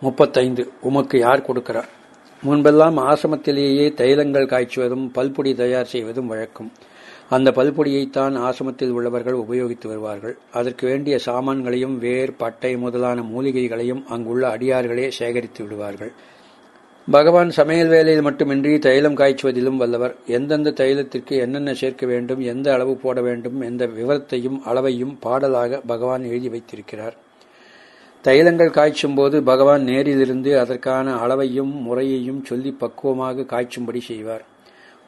முப்பத்தைந்து உமக்கு யார் கொடுக்கிறார் முன்பெல்லாம் ஆசிரமத்திலேயே தைலங்கள் காய்ச்சுவதும் பல்பொடி தயார் செய்வதும் வழக்கம். அந்த பல்பொடியைத்தான் ஆசிரமத்தில் உள்ளவர்கள் உபயோகித்து வருவார்கள். அதற்கு வேண்டிய சாமான்களையும் வேர் பட்டை முதலான மூலிகைகளையும் அங்குள்ள அடியார்களே சேகரித்து விடுவார்கள். பகவான் சமையல் வேலையில் மட்டுமின்றி தைலம் காய்ச்சுவதிலும் வல்லவர். எந்தெந்த தைலத்திற்கு என்னென்ன சேர்க்க வேண்டும் எந்த அளவு போட வேண்டும் எந்த விவரத்தையும் அளவையும் பாடலாக பகவான் எழுதி வைத்திருக்கிறார். தைலங்கள் காய்ச்சும் போது பகவான் நேரிலிருந்து அதற்கான அளவையும் முறையையும் சொல்லி பக்குவமாக காய்ச்சும்படி செய்வார்.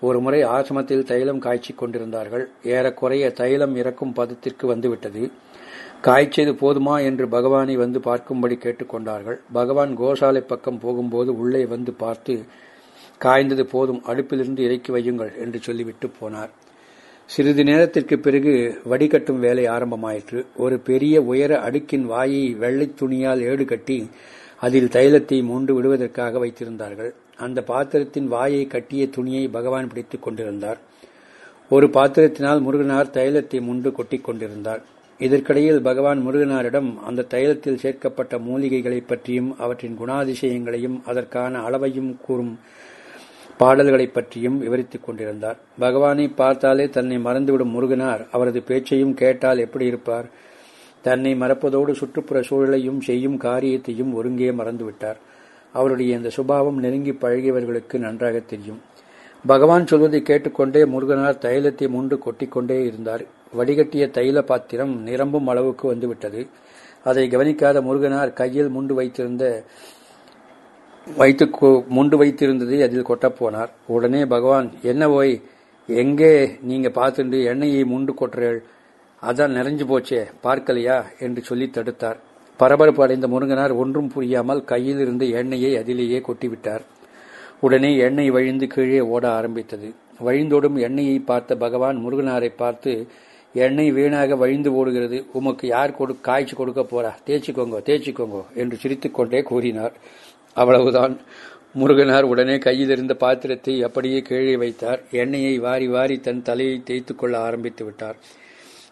ஒரு முறை ஆசிரமத்தில் தைலம் காய்ச்சிக் கொண்டிருந்தார்கள். ஏறக்குறைய தைலம் இறக்கும் பதத்திற்கு வந்துவிட்டது. காய்ச்சது போதுமா என்று பகவானை வந்து பார்க்கும்படி கேட்டுக்கொண்டார்கள். பகவான் கோசாலை பக்கம் போகும்போது உள்ளே வந்து பார்த்து காய்ந்தது போதும் அடுப்பிலிருந்து இறக்கி வையுங்கள் என்று சொல்லிவிட்டு போனார். சிறிது நேரத்திற்கு பிறகு வடிகட்டும் வேலை ஆரம்பமாயிற்று. ஒரு பெரிய உயர அடுக்கின் வாயை வெள்ளை துணியால் ஏடு கட்டி அதில் தைலத்தை மூண்டு விடுவதற்காக வைத்திருந்தார்கள். அந்த பாத்திரத்தின் வாயை கட்டிய துணியை பகவான் பிடித்துக் கொண்டிருந்தார். ஒரு பாத்திரத்தினால் முருகனார் தைலத்தை முண்டு கொட்டிக் கொண்டிருந்தார். இதற்கிடையில் பகவான் முருகனாரிடம் அந்த தைலத்தில் சேர்க்கப்பட்ட மூலிகைகளைப் பற்றியும் அவற்றின் குணாதிசயங்களையும் அதற்கான அளவையும் கூறும் பாடல்களைப் பற்றியும் விவரித்துக் கொண்டிருந்தார். பகவானை பார்த்தாலே தன்னை மறந்துவிடும் முருகனார். அவரது பேச்சையும் கேட்டால் எப்படி இருப்பார்? தன்னை மறப்பதோடு சுற்றுப்புற சூழலையும் செய்யும் காரியத்தையும் ஒருங்கே மறந்துவிட்டார். அவருடைய இந்த சுபாவம் நெருங்கி பழகியவர்களுக்கு நன்றாக தெரியும். பகவான் சொல்வதை கேட்டுக்கொண்டே முருகனார் தைலத்தை முண்டு கொட்டிக்கொண்டே இருந்தார். வடிகட்டிய தைல பாத்திரம் நிரம்பும் அளவுக்கு வந்துவிட்டது. அதை கவனிக்காத முருகனார் கையில் முண்டு வைத்திருந்த வைத்து முண்டு வைத்திருந்ததை அதில் கொட்டப்போனார் உடனே பகவான் என்ன போய் எங்கே நீங்க பார்த்துட்டு எண்ணெயை முண்டு கொட்டுறீள் அதான் நிறைஞ்சு போச்சே பார்க்கலையா? என்று சொல்லி தடுத்தார். பரபரப்பு அடைந்த முருகனார் ஒன்றும் புரியாமல் கையில் இருந்த எண்ணெயை அதிலேயே கொட்டிவிட்டார். உடனே எண்ணெய் வழிந்து கீழே ஓட ஆரம்பித்தது. வழிந்தோடும் எண்ணெயை பார்த்த பகவான் முருகனாரை பார்த்து எண்ணெய் வீணாக வழிந்து ஓடுகிறது. உமக்கு யார் கொடு காய்ச்சி கொடுக்க போறா? தேய்ச்சிக்கோங்க தேய்ச்சிக்கோங்க என்று சிரித்துக்கொண்டே கூறினார். அவ்வளவுதான். முருகனார் உடனே கையில் இருந்த பாத்திரத்தை அப்படியே கீழே வைத்தார். எண்ணெயை வாரி வாரி தன் தலையை தேய்த்து கொள்ள ஆரம்பித்து விட்டார்.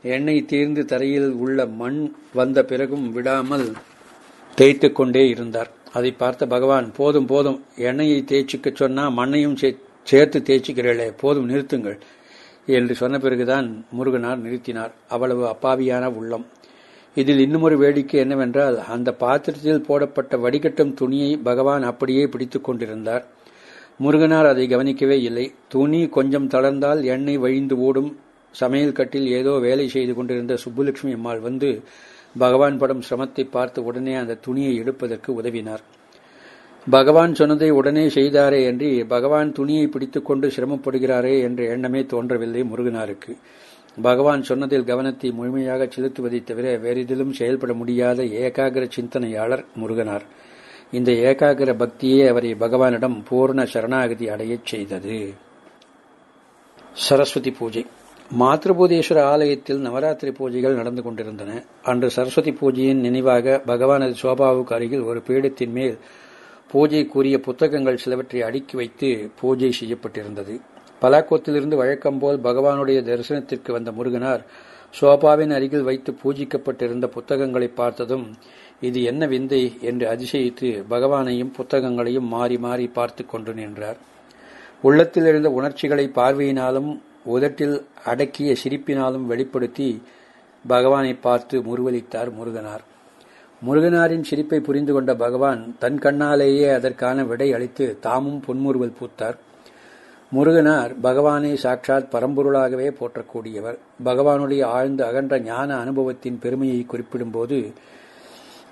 எண்ணெய் தீர்ந்து தரையில் உள்ள மண் வந்த பிறகும் விடாமல் தேய்த்து கொண்டே இருந்தார். அதை பார்த்த பகவான் போதும் போதும். எண்ணெயை தேய்ச்சிக்க சொன்னா மண்ணையும் சேர்த்து தேய்ச்சிக்கிறீர்களே. போதும் நிறுத்துங்கள். என்று சொன்ன பிறகுதான் முருகனார் நிறுத்தினார். அவ்வளவு அப்பாவியான உள்ளம். இதில் இன்னுமொரு வேடிக்கை என்னவென்றால் அந்த பாத்திரத்தில் போடப்பட்ட வடிகட்டும் துணியை பகவான் அப்படியே பிடித்துக் கொண்டிருந்தார். முருகனார் அதை கவனிக்கவே இல்லை. துணி கொஞ்சம் தளர்ந்தால் எண்ணெய் வழிந்து ஓடும். சமையல் கட்டில் ஏதோ வேலை செய்து கொண்டிருந்த சுப்புலட்சுமி அம்மாள் வந்து பகவான் படும் சிரமத்தை பார்த்து உடனே அந்த துணியை எடுப்பதற்கு உதவினார். பகவான் சொன்னதை உடனே செய்தாரே என்று பகவான் துணியை பிடித்துக்கொண்டு சிரமப்படுகிறாரே என்ற எண்ணமே தோன்றவில்லை முருகனாருக்கு. பகவான் சொன்னதில் கவனத்தை முழுமையாக செலுத்துவதை தவிர வேறிதிலும் செயல்பட முடியாத ஏகாகிர சிந்தனையாளர் முருகனார். இந்த ஏகாகிர பக்தியே அவரை பகவானிடம் பூர்ண சரணாகதி அடையச் செய்தது. சரஸ்வதி பூஜை. மாத்ருபூதேஸ்வர ஆலயத்தில் நவராத்திரி பூஜைகள் நடந்து கொண்டிருந்தன. அன்று சரஸ்வதி பூஜையின் நினைவாக பகவானது சோபாவுக்கு அருகில் ஒரு பீடத்தின் மேல் பூஜைக்குரிய புத்தகங்கள் சிலவற்றை அடுக்கி வைத்து பூஜை செய்யப்பட்டிருந்தது. பலாக்கோத்திலிருந்து வழக்கம்போல் பகவானுடைய தரிசனத்திற்கு வந்த முருகனார் சோபாவின் அருகில் வைத்து பூஜிக்கப்பட்டிருந்த புத்தகங்களை பார்த்ததும் இது என்ன விந்தை என்று அதிசயித்து பகவானையும் புத்தகங்களையும் மாறி மாறி பார்த்து கொண்டு நின்றார். உள்ளத்தில் எழுந்த உணர்ச்சிகளை பார்வையினாலும் உதட்டில் அடக்கிய சிரிப்பினாலும் வெளிப்படுத்தி பகவானை பார்த்து முருவலித்தார் முருகனார். முருகனாரின் சிரிப்பை புரிந்து கொண்ட பகவான் தன் கண்ணாலேயே அதற்கான விடை அளித்து தாமும் பொன்முறுவல் பூத்தார். முருகனார் பகவானை சாட்சாத் பரம்பொருளாகவே போற்றக்கூடியவர். பகவானுடைய ஆழ்ந்த அகன்ற ஞான அனுபவத்தின் பெருமையை குறிப்பிடும்போது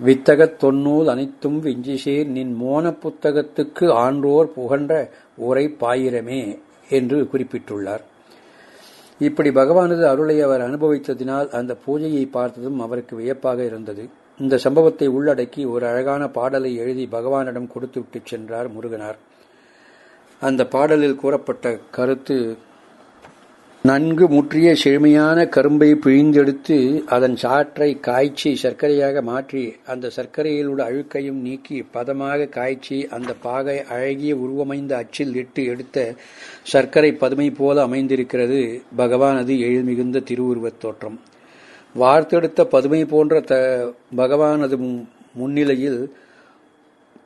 வித்தகத் தொன்னூல் அனைத்தும் விஞ்சிசேர் நின் மோன புத்தகத்துக்கு ஆன்றோர் புகன்ற உரை பாயிரமே என்று குறிப்பிட்டுள்ளார். இப்படி பகவானது அருளை அவர் அனுபவித்ததினால் அந்த பூஜையை பார்த்ததும் அவருக்கு வியப்பாக இருந்தது. இந்த சம்பவத்தை உள்ளடக்கி ஒரு அழகான பாடலை எழுதி பகவானிடம் கொடுத்துவிட்டு சென்றார் முருகனார். அந்த பாடலில் கூறப்பட்ட கருத்து நன்கு முற்றிய செழுமையான கரும்பை பிழிந்தெடுத்து அதன் சாற்றை காய்ச்சி சர்க்கரையாக மாற்றி அந்த சர்க்கரையில் உள்ள அழுக்கையும் நீக்கி பதமாக காய்ச்சி அந்த பாகை அழகிய உருவமைந்த அச்சில் இட்டு எடுத்த சர்க்கரை பதுமை போல அமைந்திருக்கிறது பகவானது எழுமிகுந்த திருவுருவத் தோற்றம். வார்த்தெடுத்த பதுமை போன்ற த பகவானது முன்னிலையில்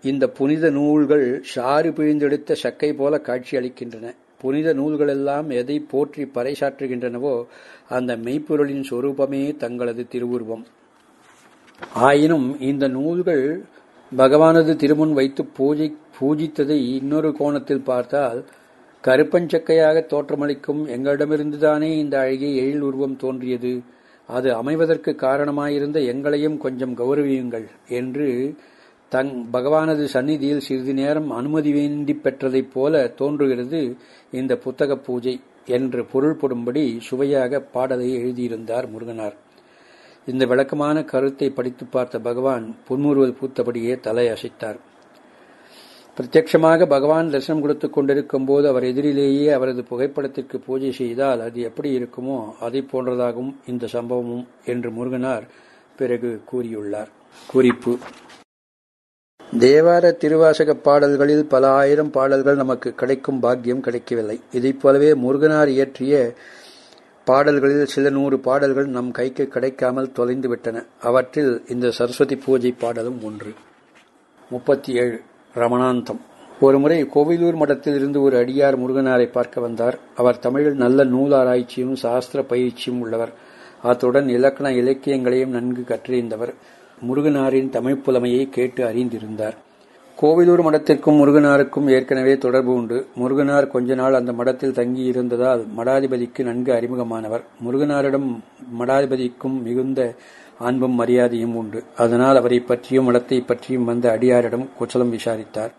இந்த புனித நூல்கள் ஷாறு பிழிந்தெடுத்த சக்கை போல காட்சி அளிக்கின்றன புனித நூல்களெல்லாம் எதை போற்றி பறைசாற்றுகின்றனவோ அந்த மெய்ப்பொருளின் சொரூபமே தங்களது திருவுருவம். ஆயினும் இந்த நூல்கள் பகவானது திருமுன் வைத்து பூஜை பூஜித்ததை இன்னொரு கோணத்தில் பார்த்தால் கருப்பஞ்சக்கையாக தோற்றமளிக்கும் எங்களிடமிருந்துதானே இந்த அழகிய எழில் உருவம் தோன்றியது. அது அமைவதற்கு காரணமாயிருந்த எங்களையும் கொஞ்சம் கௌரவியுங்கள் என்று தங் பகவானது சந்நிதியில் சிறிது நேரம் அனுமதி வேண்டி பெற்றதைப் போல தோன்றுகிறது இந்த புத்தக பூஜை என்று பொருள்படும்படி சுவையாக பாடலை எழுதியிருந்தார் முருகனார். இந்த விளக்கமான கருத்தை படித்து பார்த்த பகவான் புன்முறுவல் பூத்தபடியே தலை அசைத்தார் பிரத்யட்சமாக பகவான் தரிசனம் கொடுத்துக் கொண்டிருக்கும் போது அவர் எதிரிலேயே அவரது புகைப்படத்திற்கு பூஜை செய்தால் அது எப்படி இருக்குமோ அதை போன்றதாகும் இந்த சம்பவமும் என்று முருகனார் பிறகு கூறியுள்ளார். குறிப்பு. தேவார திருவாசக பாடல்களில் பல ஆயிரம் பாடல்கள் நமக்கு கிடைக்கும் பாக்கியம் கிடைக்கவில்லை. இதைப் போலவே முருகனார் இயற்றிய பாடல்களில் சில நூறு பாடல்கள் நம் கைக்கு கிடைக்காமல் தொலைந்து விட்டன அவற்றில் இந்த சரஸ்வதி பூஜை பாடலும் ஒன்று. முப்பத்தி ஏழு ரமணாந்தம். ஒருமுறை கோவிலூர் மடத்தில் இருந்து ஒரு அடியார் முருகனாரை பார்க்க வந்தார். அவர் தமிழில் நல்ல நூலாராய்ச்சியும் சாஸ்திர பயிற்சியும் உள்ளவர். அத்துடன் இலக்கண இலக்கியங்களையும் நன்கு கற்றறிந்தவர். முருகனாரின் தமிழ் புலமையை கேட்டு அறிந்திருந்தார். கோவிலூர் மடத்திற்கும் முருகனாருக்கும் ஏற்கனவே தொடர்பு உண்டு. முருகனார் கொஞ்ச நாள் அந்த மடத்தில் தங்கியிருந்ததால் மடாதிபதிக்கு நன்கு அறிமுகமானவர். முருகனாரிடம் மடாதிபதிக்கும் மிகுந்த அன்பும் மரியாதையும் உண்டு. அதனால் அவரை பற்றியும் மடத்தை பற்றியும் வந்த அடியாரிடம் குச்சலம் விசாரித்தார்.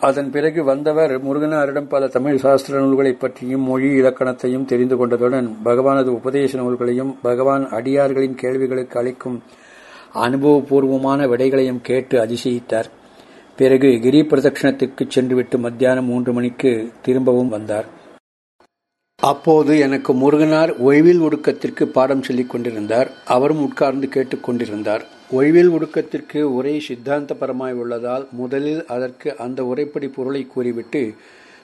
அதன் பிறகு வந்தவர் முருகனாரிடம் பல தமிழ் சாஸ்திர நூல்களைப் பற்றியும் மொழி இலக்கணத்தையும் தெரிந்து கொண்டதுடன் பகவானது உபதேச நூல்களையும் பகவான் அடியார்களின் கேள்விகளுக்கு அளிக்கும் அனுபவபூர்வமான விடைகளையும் கேட்டு அதிசயித்தார். பிறகு கிரி பிரதட்சணத்திற்கு சென்றுவிட்டு மத்தியானம் மூன்று மணிக்கு திரும்பவும் வந்தார். அப்போது எனக்கு முருகனார் ஒய்வில் ஒடுக்கத்திற்கு பாடம் சொல்லிக் கொண்டிருந்தார். அவரும் உட்கார்ந்து கேட்டுக்கொண்டிருந்தார் ஒய்வில் ஒடுக்கத்திற்கு உரை சித்தாந்தபரமாய் உள்ளதால் முதலில் அதற்கு அந்த உரைப்படி பொருளை கூறிவிட்டு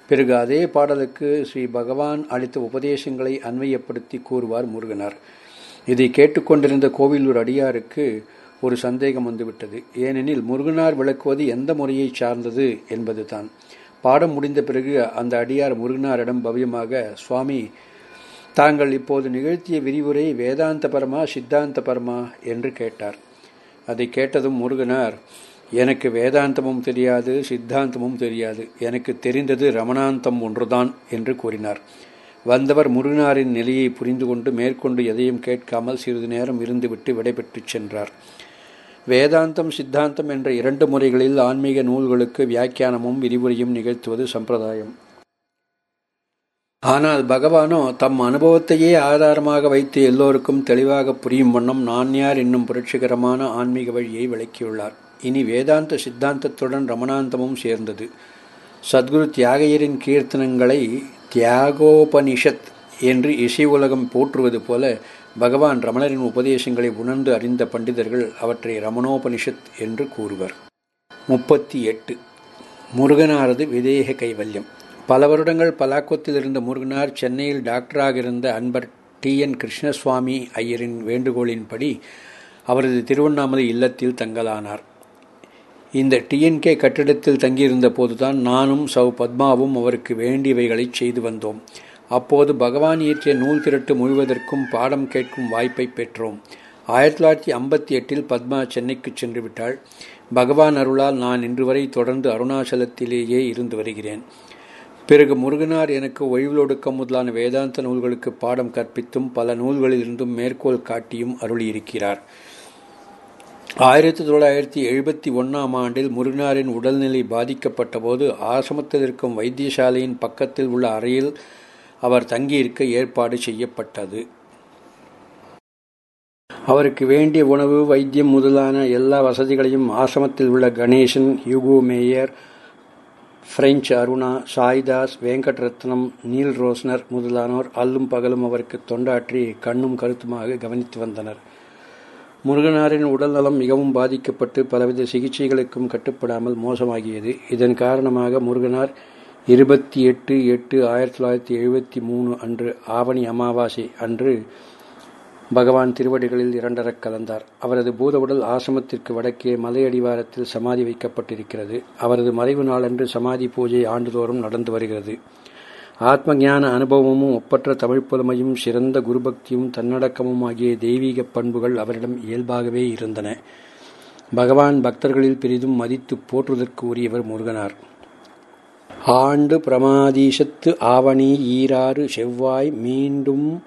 பிறகு அதே பாடலுக்கு ஸ்ரீ பகவான் அளித்த உபதேசங்களை அன்வயப்படுத்தி கூறுவார் முருகனார். இதை கேட்டுக்கொண்டிருந்த கோவிலூர் அடியாருக்கு ஒரு சந்தேகம் வந்துவிட்டது. ஏனெனில் முருகனார் விளக்குவது எந்த முறையை சார்ந்தது என்பதுதான். பாடம் முடிந்த பிறகு அந்த அடியார் முருகனாரிடம் பவ்யமாக சுவாமி தாங்கள் இப்போது நிகழ்த்திய விரிவுரை வேதாந்தபரமா சித்தாந்தபரமா என்று கேட்டார். அதை கேட்டதும் முருகனார் எனக்கு வேதாந்தமும் தெரியாது சித்தாந்தமும் தெரியாது. எனக்கு தெரிந்தது ரமணாந்தம் ஒன்றுதான் என்று கூறினார். வந்தவர் முருகனாரின் நிலையை புரிந்து கொண்டு மேற்கொண்டு எதையும் கேட்காமல் சிறிது நேரம் இருந்துவிட்டு விடைபெற்றுச் சென்றார். வேதாந்தம் சித்தாந்தம் என்ற இரண்டு முறைகளில் ஆன்மீக நூல்களுக்கு வியாக்கியானமும் விரிவுரையும் நிகழ்த்துவது சம்பிரதாயம். ஆனால் பகவானோ தம் அனுபவத்தையே ஆதாரமாக வைத்து எல்லோருக்கும் தெளிவாக புரியும் வண்ணம் நான் யார் என்னும் புரட்சிகரமான ஆன்மீக வழியை விளக்கியுள்ளார். இனி வேதாந்த சித்தாந்தத்துடன் ரமணாந்தமும் சேர்ந்தது. சத்குரு தியாகையரின் கீர்த்தனங்களை தியாகோபனிஷத் என்று இசை உலகம் போற்றுவது போல பகவான் ரமணரின் உபதேசங்களை உணர்ந்து அறிந்த பண்டிதர்கள் அவற்றை ரமணோபனிஷத் என்று கூறுவர். முப்பத்தி எட்டு. முருகனாரது விதேக கைவல்யம். பல வருடங்கள் பலாக்கத்தில் இருந்த முருகனார் சென்னையில் டாக்டராக இருந்த அன்பர் டி. என். கிருஷ்ணசுவாமி ஐயரின் வேண்டுகோளின்படி அவரது திருவண்ணாமலை இல்லத்தில் தங்கலானார். இந்த டிஎன்கே கட்டிடத்தில் தங்கியிருந்த போதுதான் நானும் சௌ. பத்மாவும் அவருக்கு வேண்டியவைகளை செய்து வந்தோம். அப்போது பகவான் இயற்றிய நூல் திரட்டு முழுவதற்கும் பாடம் கேட்கும் வாய்ப்பை பெற்றோம். ஆயிரத்தி தொள்ளாயிரத்தி ஐம்பத்தி எட்டில் பத்மா சென்னைக்கு சென்று விட்டாள். பகவான் அருளால் நான் இன்று வரை தொடர்ந்து அருணாச்சலத்திலேயே இருந்து வருகிறேன். பிறகு முருகனார் எனக்கு ஒழிவுலொடுக்கம் முதலான வேதாந்த நூல்களுக்கு பாடம் கற்பித்தும் பல நூல்களிலிருந்தும் மேற்கோள் காட்டியும் அருளியிருக்கிறார். ஆயிரத்தி தொள்ளாயிரத்தி எழுபத்தி ஒன்றாம் ஆண்டில் முருகனாரின் உடல்நிலை பாதிக்கப்பட்ட போது ஆசிரமத்தில் இருக்கும் வைத்தியசாலையின் பக்கத்தில் உள்ள அறையில் அவர் தங்கியிருக்க ஏற்பாடு செய்யப்பட்டது. அவருக்கு வேண்டிய உணவு வைத்தியம் முதலான எல்லா வசதிகளையும் ஆசிரமத்தில் உள்ள Ganesan யுகு Mayer French Aruna Saidas Venkatratnam Neil Rosner முதலானோர் அல்லும் பகலும் அவருக்கு தொண்டாற்றி கண்ணும் கருத்துமாக கவனித்து வந்தனர். முருகனாரின் உடல்நலம் மிகவும் பாதிக்கப்பட்டு பலவித சிகிச்சைகளுக்கும் கட்டுப்படாமல் மோசமாகியது. இதன் காரணமாக முருகனார் இருபத்தி எட்டு எட்டு ஆயிரத்தி தொள்ளாயிரத்தி எழுபத்தி மூணு அன்று ஆவணி அமாவாசை அன்று பகவான் திருவடிகளில் இரண்டரக் கலந்தார். அவரது பூதவுடல் ஆசிரமத்திற்கு வடக்கே மலையடிவாரத்தில் சமாதி வைக்கப்பட்டிருக்கிறது. அவரது மறைவு நாளன்று சமாதி பூஜை ஆண்டுதோறும் நடந்து வருகிறது. ஆத்ம ஞான அனுபவமும் ஒப்பற்ற தமிழ் புலமையும் சிறந்த குருபக்தியும் தன்னடக்கமும் ஆகிய தெய்வீக பண்புகள் அவரிடம் இயல்பாகவே இருந்தன. பகவான் பக்தர்களில் பெரிதும் மதித்து போற்றுவதற்கு உரியவர் முருகனார். ஆண்டு பிரமாதீசத்து ஆவணி ஈராறு செவ்வாய் மீண்டும்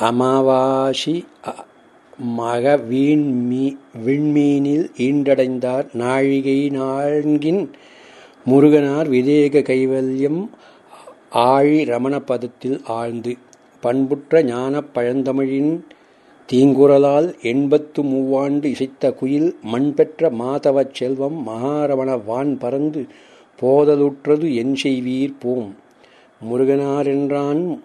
அமாவாசி மக வீண்மீ விண்மீனில் ஈண்டடைந்தார் நாழிகை நான்கின் முருகனார் விதேக கைவல்யம் ஆழி ரமண பதத்தில் ஆழ்ந்து. பண்புற்ற ஞான பழந்தமிழின் தீங்குரலால் எண்பத்து மூவாண்டு இசைத்த குயில் மண் பெற்ற மாதவச் செல்வம் மகாரவண வான் பறந்து போதலுற்றது என் செய்வீர் போம். முருகனாரென்றான்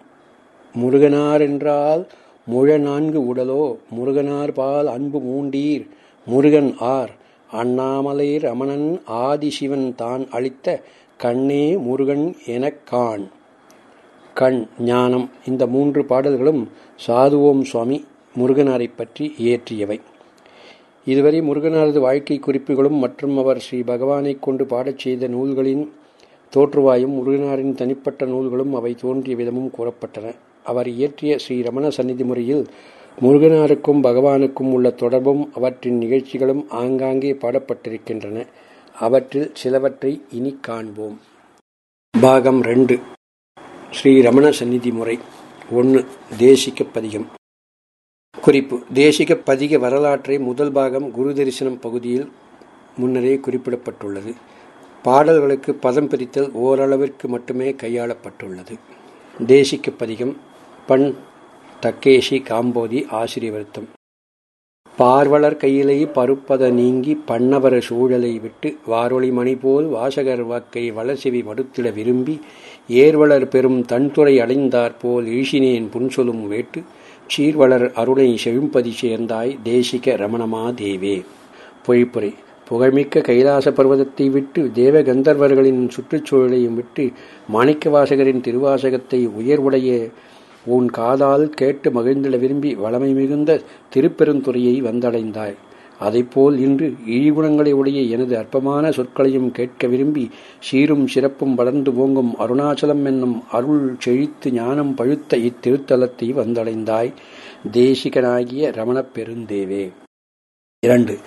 முருகனாரென்றால் முழ நான்கு உடலோ முருகனார் பால் அன்பு மூண்டீர். முருகன் ஆர் அண்ணாமலை ரமணன் ஆதிசிவன் தான் அளித்த கண்ணே முருகன் எனக் காண். கண் ஞானம் இந்த மூன்று பாடல்களும் சாதுவோம் சுவாமி முருகனாரை பற்றி இயற்றியவை. இதுவரை முருகனாரது வாழ்க்கை குறிப்புகளும் மற்றும் அவர் ஸ்ரீ பகவானைக் கொண்டு பாடச் செய்த நூல்களின் தோற்றுவாயும் முருகனாரின் தனிப்பட்ட நூல்களும் அவை தோன்றிய விதமும் கூறப்பட்டன. அவர் இயற்றிய ஸ்ரீ ரமண சந்நிதி முறையில் முருகனாருக்கும் பகவானுக்கும் உள்ள தொடர்பும் அவற்றின் நிகழ்ச்சிகளும் ஆங்காங்கே பாடப்பட்டிருக்கின்றன. அவற்றில் சிலவற்றை இனி காண்போம். பாகம் ரெண்டு. ஸ்ரீ ரமண சந்நிதி முறை. ஒன்று தேசிக்க பதிகம். குறிப்பு. தேசிக பதிக வரலாற்றை முதல் பாகம் குரு தரிசனம் பகுதியில் முன்னரே குறிப்பிடப்பட்டுள்ளது. பாடல்களுக்கு பதம் பிரித்தல் ஓரளவிற்கு மட்டுமே கையாளப்பட்டுள்ளது. தேசிக பதிகம் பண் தக்கேஷி காம்போதி ஆசிரியவர்த்தம். பார்வலர் கையிலே பருப்பத நீங்கி பண்ணவர சூழலை விட்டு வாரொளி மணி போல் வாசகர் வாக்கை வளசெவி மடுத்திட விரும்பி ஏர்வளர் பெரும் தன்துறை அடைந்தாற்போல் ஈஷினேன் புன்சொலும் வேட்டு சீர்வளர் அருணை செழும்பதி சேர்ந்தாய் தேசிக ரமணமா தேவே பொய்ப்புரை. புகழ்மிக்க கைலாச பர்வதத்தை விட்டு தேவகந்தர்வர்களின் சுற்றுச்சூழலையும் விட்டு மாணிக்க வாசகரின் திருவாசகத்தை உயர்வுடைய உன் காதால் கேட்டு மகிழ்ந்திட விரும்பி வளமை மிகுந்த திருப்பெருந்துறையை வந்தடைந்தாய். அதைப்போல் இன்று இழிகுணங்களை உடைய எனது அற்பமான சொற்களையும் கேட்க விரும்பி சீரும் சிறப்பும் வளர்ந்து ஓங்கும் அருணாச்சலம் என்னும் அருள் செழித்து ஞானம் பழுத்த இத்திருத்தலத்தை வந்தடைந்தாய் தேசிகனாகிய ரமணப் பெருந்தேவே. இரண்டு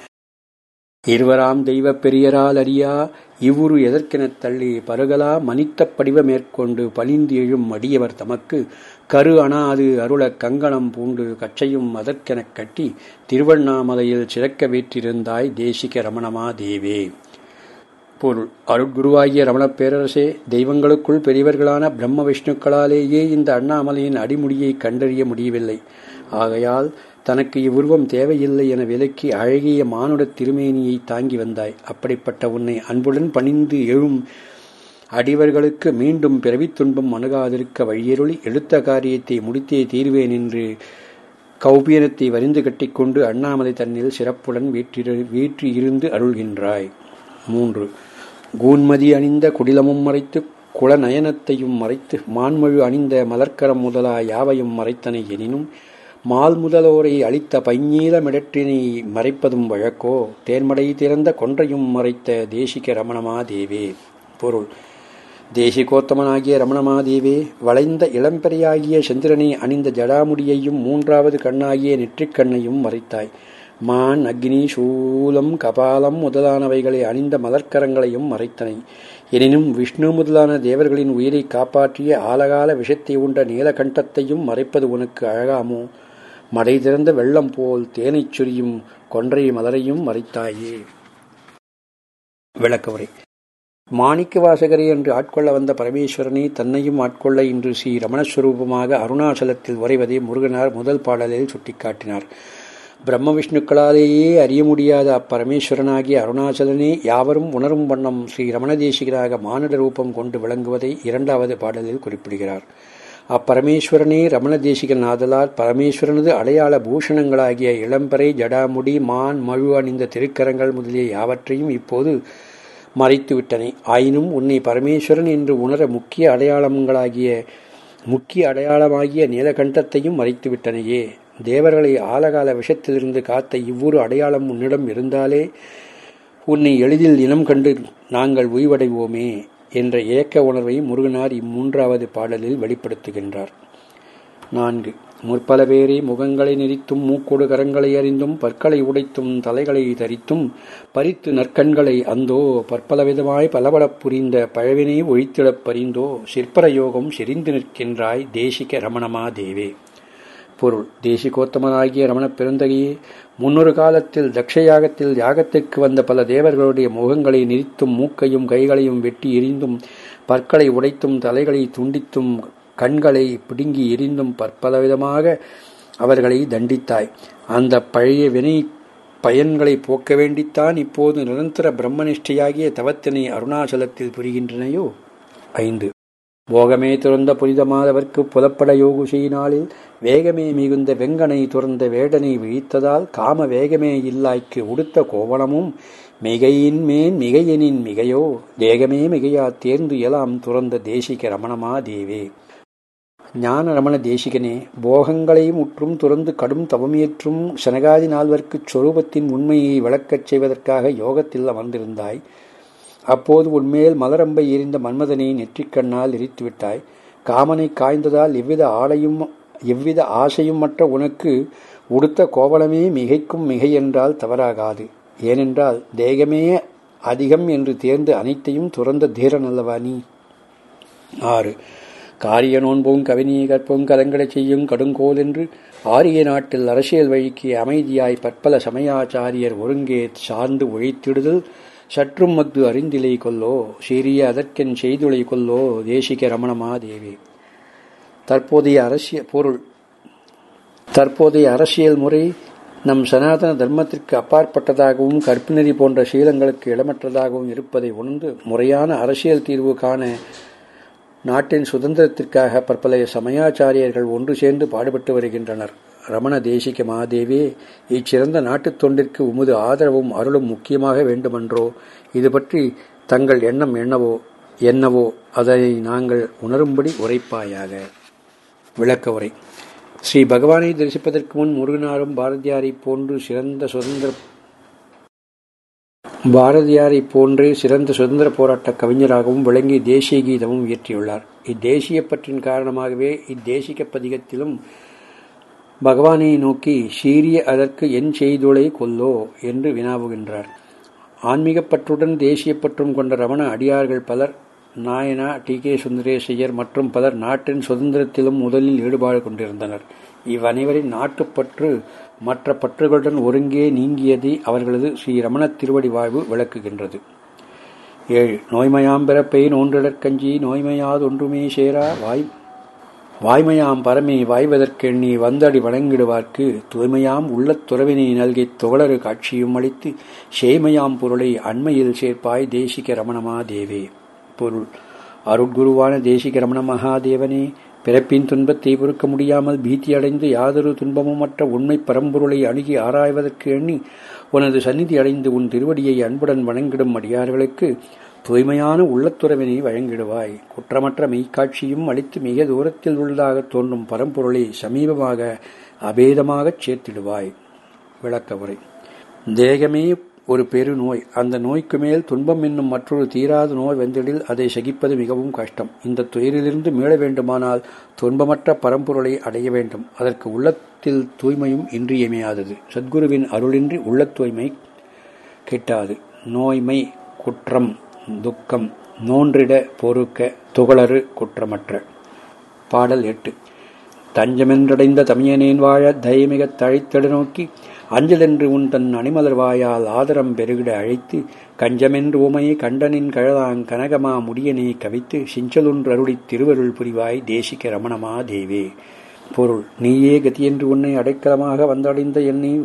இருவராம் தெய்வப் பெரியரால் அறியா இவ்வுரு எதற்கெனத் தள்ளி பருகலா மனித்த படிவ மேற்கொண்டு பணிந்து எழும் அடியவர் தமக்கு கரு அணாது அருளக் கங்கணம் பூண்டு கச்சையும் அதற்கெனக் கட்டி திருவண்ணாமலையில் சிறக்க வீற்றிருந்தாய் தேசிக ரமணமா தேவே பொருள். அருட்குருவாகிய ரமணப் பேரரசே தெய்வங்களுக்குள் பெரியவர்களான பிரம்ம விஷ்ணுக்களாலேயே இந்த அண்ணாமலையின் அடிமுடியை கண்டறிய முடியவில்லை. ஆகையால் தனக்கு இவ்வுருவம் தேவையில்லை என விலக்கி அழகிய மானுடத் திருமேனியை தாங்கி வந்தாய். அப்படிப்பட்ட உன்னை அன்புடன் பணிந்து எழும் அடிவர்களுக்கு மீண்டும் பிறவித் துன்பம் அணுகாதிருக்க வழியருளி எழுத்த காரியத்தை முடித்தே தீர்வேன் என்று கௌபியனத்தை வரிந்து கட்டிக்கொண்டு அண்ணாமலை தன்னில் சிறப்புடன் வீற்றிரு வீற்றியிருந்து அருள்கின்றாய். மூன்று. கூன்மதி அணிந்த குடிலமும் மறைத்து குளநயனத்தையும் மறைத்து மான்மழு அணிந்த மலர்க்கரம் முதலா யாவையும் மறைத்தனை எனினும் மால் முதலோரை அளித்த பைஞீலமிடற்றினை மறைப்பதும் வழக்கோ தேன்மடை திறந்த கொன்றையும் மறைத்த தேசிக ரமணமா தேவே பொருள். தேசிகோத்தமனாகிய ரமணமாதேவே வளைந்த இளம்பெரியாகிய சந்திரனை அணிந்த ஜடாமுடியையும் மூன்றாவது கண்ணாகிய நெற்றிக்கண்ணையும் மறைத்தாய். மான் அக்னி சூலம் கபாலம் முதலானவைகளை அணிந்த மலர்க்கரங்களையும் மறைத்தனை. எனினும் விஷ்ணு முதலான தேவர்களின் உயிரை காப்பாற்றிய ஆலகால விஷத்தை உண்ட நீலகண்டத்தையும் மறைப்பது உனக்கு அழகாமோ? மடை திறந்த வெள்ளம் போல் தேனைச் சுரியும் கொன்றை மலரையும் மறைத்தாயே. விளக்கவுரை. மாணிக்க வாசகரை என்று ஆட்கொள்ள வந்த பரமேஸ்வரனை தன்னையும் ஆட்கொள்ள இன்று ஸ்ரீ ரமணஸ்வரூபமாக அருணாச்சலத்தில் உறைவதை முருகனார் முதல் பாடலில் சுட்டிக்காட்டினார். பிரம்ம விஷ்ணுக்களாலேயே அறிய முடியாத அப்பரமேஸ்வரனாகிய அருணாச்சலனே யாவரும் உணரும் வண்ணம் ஸ்ரீ ரமணதேசிகராக மானிட ரூபம் கொண்டு விளங்குவதை இரண்டாவது பாடலில் குறிப்பிடுகிறார். அப்பரமேஸ்வரனே ரமண தேசிகன் ஆதலால் பரமேஸ்வரனது அடையாள பூஷணங்களாகிய இளம்பறை ஜடாமுடி மான் மழு அணிந்த திருக்கரங்கள் முதலிய யாவற்றையும் இப்போது மறைத்துவிட்டனை. ஆயினும் உன்னை பரமேஸ்வரன் என்று உணர முக்கிய அடையாளங்களாகிய முக்கிய அடையாளமாகிய நீலகண்டத்தையும் மறைத்துவிட்டனையே. தேவர்களை ஆலகால விஷத்திலிருந்து காத்த இவ்வொரு அடையாளம் உன்னிடம் இருந்தாலே உன்னை எளிதில் இனம் கண்டு நாங்கள் உய்வடைவோமே என்ற ஏக்க உணர்வை முருகனார் இம்மூன்றாவது பாடலில் வெளிப்படுத்துகின்றார். நான்கு. முற்பல பேரே முகங்களை நெறித்தும் மூக்கொடு கரங்களை அறிந்தும் பற்களை உடைத்தும் தலைகளை தரித்தும் பறித்து நற்கண்களை அந்தோ பற்பல விதமாய் பலபலப் புரிந்த பழவினை ஒழித்திடப் பறிந்தோ சிற்பர யோகம் செறிந்து நிற்கின்றாய் தேசிக ரமணமா தேவே பொருள். தேசிகோத்தமனாகிய ரமணப் பெருந்தகையே முன்னொரு காலத்தில் தக்ஷயாகத்தில் யாகத்திற்கு வந்த பல தேவர்களுடைய முகங்களை நெறித்தும் மூக்கையும் கைகளையும் வெட்டி எரிந்தும் பற்களை உடைத்தும் தலைகளை துண்டித்தும் கண்களை பிடுங்கி எரிந்தும் பற்பலவிதமாக அவர்களை தண்டித்தாய். அந்த பழைய வினை பயன்களை போக்க வேண்டித்தான் இப்போது நிரந்தர பிரம்மனிஷ்டையாகிய தவத்தினை அருணாச்சலத்தில் புரிகின்றனையோ? ஐந்து. போகமே துறந்த புனிதமாதவர்க்கு புலப்பட யோகு செய்யினாளில் வேகமே மிகுந்த வெங்கனை துறந்த வேடனை விழித்ததால் காம வேகமே இல்லாய்க்கு உடுத்த கோவணமும் மிகையின் மேன் மிகையனின் மிகையோ? தேகமே மிகையா தேர்ந்து இயலாம் துறந்த தேசிக ரமணமா தேவே ஞான ரமண தேசிகனே போகங்களையும் உற்றும் துறந்து கடும் தவமியற்றும் சனகாதி நால்வர்க்குச் சொரூபத்தின் உண்மையை விளக்கச் செய்வதற்காக யோகத்தில் அமர்ந்திருந்தாய். அப்போது உன்மேல் மலரம்பை எரிந்த மன்மதனை நெற்றிக்கண்ணால் எரித்துவிட்டாய். காமனை காய்ந்ததால் எவ்வித ஆலையும் எவ்வித ஆசையும் மற்ற உனக்கு உடுத்த கோவலமே மிகைக்கும் மிகை என்றால் தவறாகாது. ஏனென்றால் தேகமே அதிகம் என்று தேர்ந்து அனைத்தையும் துறந்த தீரன் அல்லவா நீ? ஆறு. காரிய நோன்பும் கவினியை கற்பும் கலங்கடச் செய்யும் கடுங்கோல் என்று ஆரிய நாட்டில் அரசியல் வழிக்கு அமைதியாய் பற்பல சமயாச்சாரியர் ஒருங்கே சார்ந்து ஒழித்திடுதல் சற்றும் மத்து அறிந்திலை கொல்லோ சிறிய அதற்கென் செய்துளை கொல்லோ தேசிக ரமணமா தேவி தற்போதைய அரசியல் பொருள். தற்போதைய அரசியல் முறை நம் சனாதன தர்மத்திற்கு அப்பாற்பட்டதாகவும் கற்பினரி போன்ற சீலங்களுக்கு இடமற்றதாகவும் இருப்பதை உணர்ந்து முறையான அரசியல் தீர்வு காண நாட்டின் சுதந்திரத்திற்காக பற்பல சமயாச்சாரியர்கள் ஒன்று சேர்ந்து பாடுபட்டு வருகின்றனர். ரமண தேசிக மாதேவி இச்சிறந்த நாட்டுத் தொண்டிற்கு உமது ஆதரவும் அருளும் முக்கியமாக வேண்டுமென்றோ இது பற்றி தங்கள் எண்ணம் என்னவோ என்னவோ அதனை நாங்கள் உணரும்படி உரைப்பாயாக. விளக்க உரை. ஸ்ரீ பகவானை தரிசிப்பதற்கு முன் முருகனாரும் பாரதியாரைப் போன்று சிறந்த சுதந்திர பாரதியாரை போன்றே சிறந்த சுதந்திர போராட்ட கவிஞராகவும் விளங்கி தேசிய கீதமும் இயற்றியுள்ளார். இத்தேசிய பற்றின் காரணமாகவே இத்தேசிக பதிகத்திலும் பகவானை நோக்கி சீரிய அதற்கு என் செய்துளை கொல்லோ என்று வினாவுகின்றார். ஆன்மீகப்பற்றுடன் தேசியப்பற்றும் கொண்ட ரமண அடியார்கள் பலர் நாயனா டி. கே. சுந்தரேசையர் மற்றும் பலர் நாட்டின் சுதந்திரத்திலும் முதலில் ஈடுபாடு கொண்டிருந்தனர். இவ்வனைவரின் நாட்டுப்பற்று மற்ற பற்றுகளுடன் ஒருங்கே நீங்கியதை அவர்களது ஸ்ரீரமண திருவடி வாழ்வு விளக்குகின்றது. ஏழு நோய்மையாம் பிறப்பை நோன்றிடற்கஞ்சி நோய்மையாது ஒன்றுமே சேரா வாய் வாய்மையாம் பரமே வாய்வதற்கெண்ணி வந்தடி வணங்கிடுவார்க்கு தூய்மையாம் உள்ளத் துறவினை நல்கி துகளறு காட்சியும் அளித்து சேமையாம் பொருளை அண்மையில் சேர்ப்பாய் தேசிக ரமணமா தேவே பொருள் அருட்குருவான தேசிக ரமண மகாதேவனே பிறப்பின் துன்பத்தை பொறுக்க முடியாமல் பீதியடைந்து யாதொரு துன்பமுமற்ற உண்மை பரம்பொருளை அணுகி ஆராய்வதற்கு எண்ணி உனது சந்நிதி அடைந்து உன் திருவடியை அன்புடன் வணங்கிடும் அடியார்களுக்கு தூய்மையான உள்ளத்துறவினை வழங்கிடுவாய். குற்றமற்ற மெய்க்காட்சியும் அளித்து மிக தூரத்தில் உள்ளதாக தோன்றும் பரம்பொருளை சமீபமாக அபேதமாகச் சேர்த்திடுவாய். விளக்க உரை தேகமே ஒரு பெரு நோய் அந்த நோய்க்கு மேல் துன்பம் என்னும் மற்றொரு தீராத நோய் வந்திடில் அதை சகிப்பது மிகவும் கஷ்டம். இந்த துயரிலிருந்து மீள வேண்டுமானால் துன்பமற்ற பரம்பொருளை அடைய வேண்டும். அதற்கு உள்ளத்தில் தூய்மையும் இன்றியமையாதது. சத்குருவின் அருளின்றி உள்ளத் தூய்மை கிட்டாது. நோய்மை குற்றம் துக்கம் நோன்றிட பொறுக்க துகளறு குற்றமற்ற. பாடல் எட்டு. தஞ்சமென்றடைந்த தமியனேன் வாழ தைமிக தழைத்தடு நோக்கி அஞ்சலென்று உன் தன் அணிமலர் வாயால் ஆதரம் பெருகிட அழைத்து கஞ்சமென்று உமையை கண்டனின் கழலாங் கனகமா முடியனே கவித்து சிஞ்சலுன்று அருளித் திருவருள் புரிவாய் தேசிக ரமணமா தேவே. பொருள் நீயே கதியென்று உன்னை அடைக்கலமாக வந்தடைந்த என்னை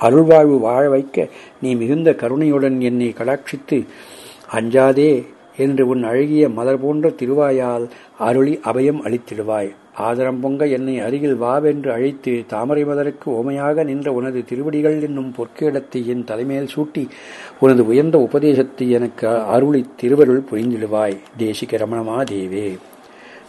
அருள்வாழ்வு வாழ வைக்க நீ மிகுந்த கருணையுடன் என்னை கடாட்சித்து அஞ்சாதே என்று உன் அழகிய மலர் போன்ற திருவாயால் அருளி அபயம் அளித்திடுவாய். ஆதரம் பொங்க என்னை அருகில் வாவென்று அழைத்து தாமரை மலருக்கு ஓமையாக நின்ற உனது திருவடிகள் என்னும் பொற்கேடத்தை என் தலைமையில் சூட்டி உனது உயர்ந்த உபதேசத்தை எனக்கு அருளி திருவருள் புரிந்திடுவாய். தேசிக ரமணமா தேவே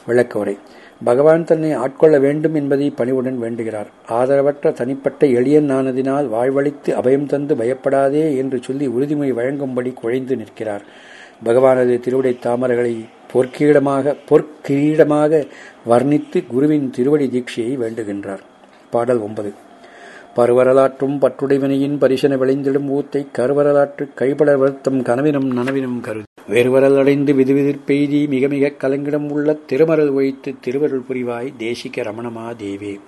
விளக்கவுரை பகவான் தன்னை ஆட்கொள்ள வேண்டும் என்பதை பணிவுடன் வேண்டுகிறார். ஆதரவற்ற தனிப்பட்ட எளியன் ஆனதினால் வாழ்வழித்து அபயம் தந்து பயப்படாதே என்று சொல்லி உறுதிமொழி வழங்கும்படி குழைந்து நிற்கிறார். பகவானது திருவுடை தாமரைகளை பொற்கீடமாக பொற்கிரீடமாக வர்ணித்து குருவின் திருவடி தீட்சையை வேண்டுகின்றார். பாடல் ஒன்பது. பருவரலாற்றும் பற்றுடைவினையின் பரிசன விளைந்திடும் ஊத்தை கருவரலாற்று கைபட வருத்தம் கனவினும் நனவினும் கருதி வேறுவரல் அடைந்து விதுவிதிர்பெய்தி மிக மிக கலங்கிடம் உள்ள திருமரல் ஒழித்து திருவருள் புரிவாய் தேசிக ரமணமா தேவே.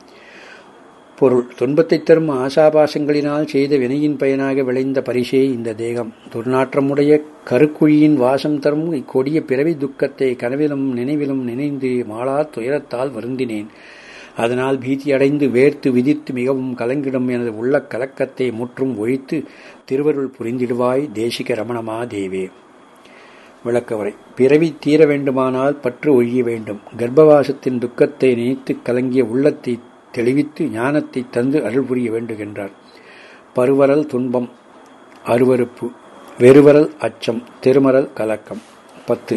பொருள். துன்பத்தை தரும் ஆசாபாசங்களினால் செய்த வினையின் பயனாக விளைந்த பரிசே இந்த தேகம். துர்நாற்றமுடைய கருக்குழியின் வாசம் தரும் இக்கொடிய பிறவி துக்கத்தை கனவிலும் நினைவிலும் நினைந்து மாளா துயரத்தால் வருந்தினேன். அதனால் பீதியடைந்து வேர்த்து விதித்து மிகவும் கலங்கிடும் எனது உள்ள கலக்கத்தை முற்றும் ஒழித்து திருவருள் புரிந்திடுவாய் தேசிக ரமணமா தேவே விளக்கவரை பிறவி தீர வேண்டுமானால் பற்று ஒழிய வேண்டும். கர்ப்பவாசத்தின் துக்கத்தை நினைத்து கலங்கிய உள்ளத்தை தெளிவித்து ஞானத்தை தந்து அருள் புரிய வேண்டுகின்றார் பருவரல் துன்பம் அருவறுப்பு வெறுவரல் அச்சம் திருமரல் கலக்கம். பத்து.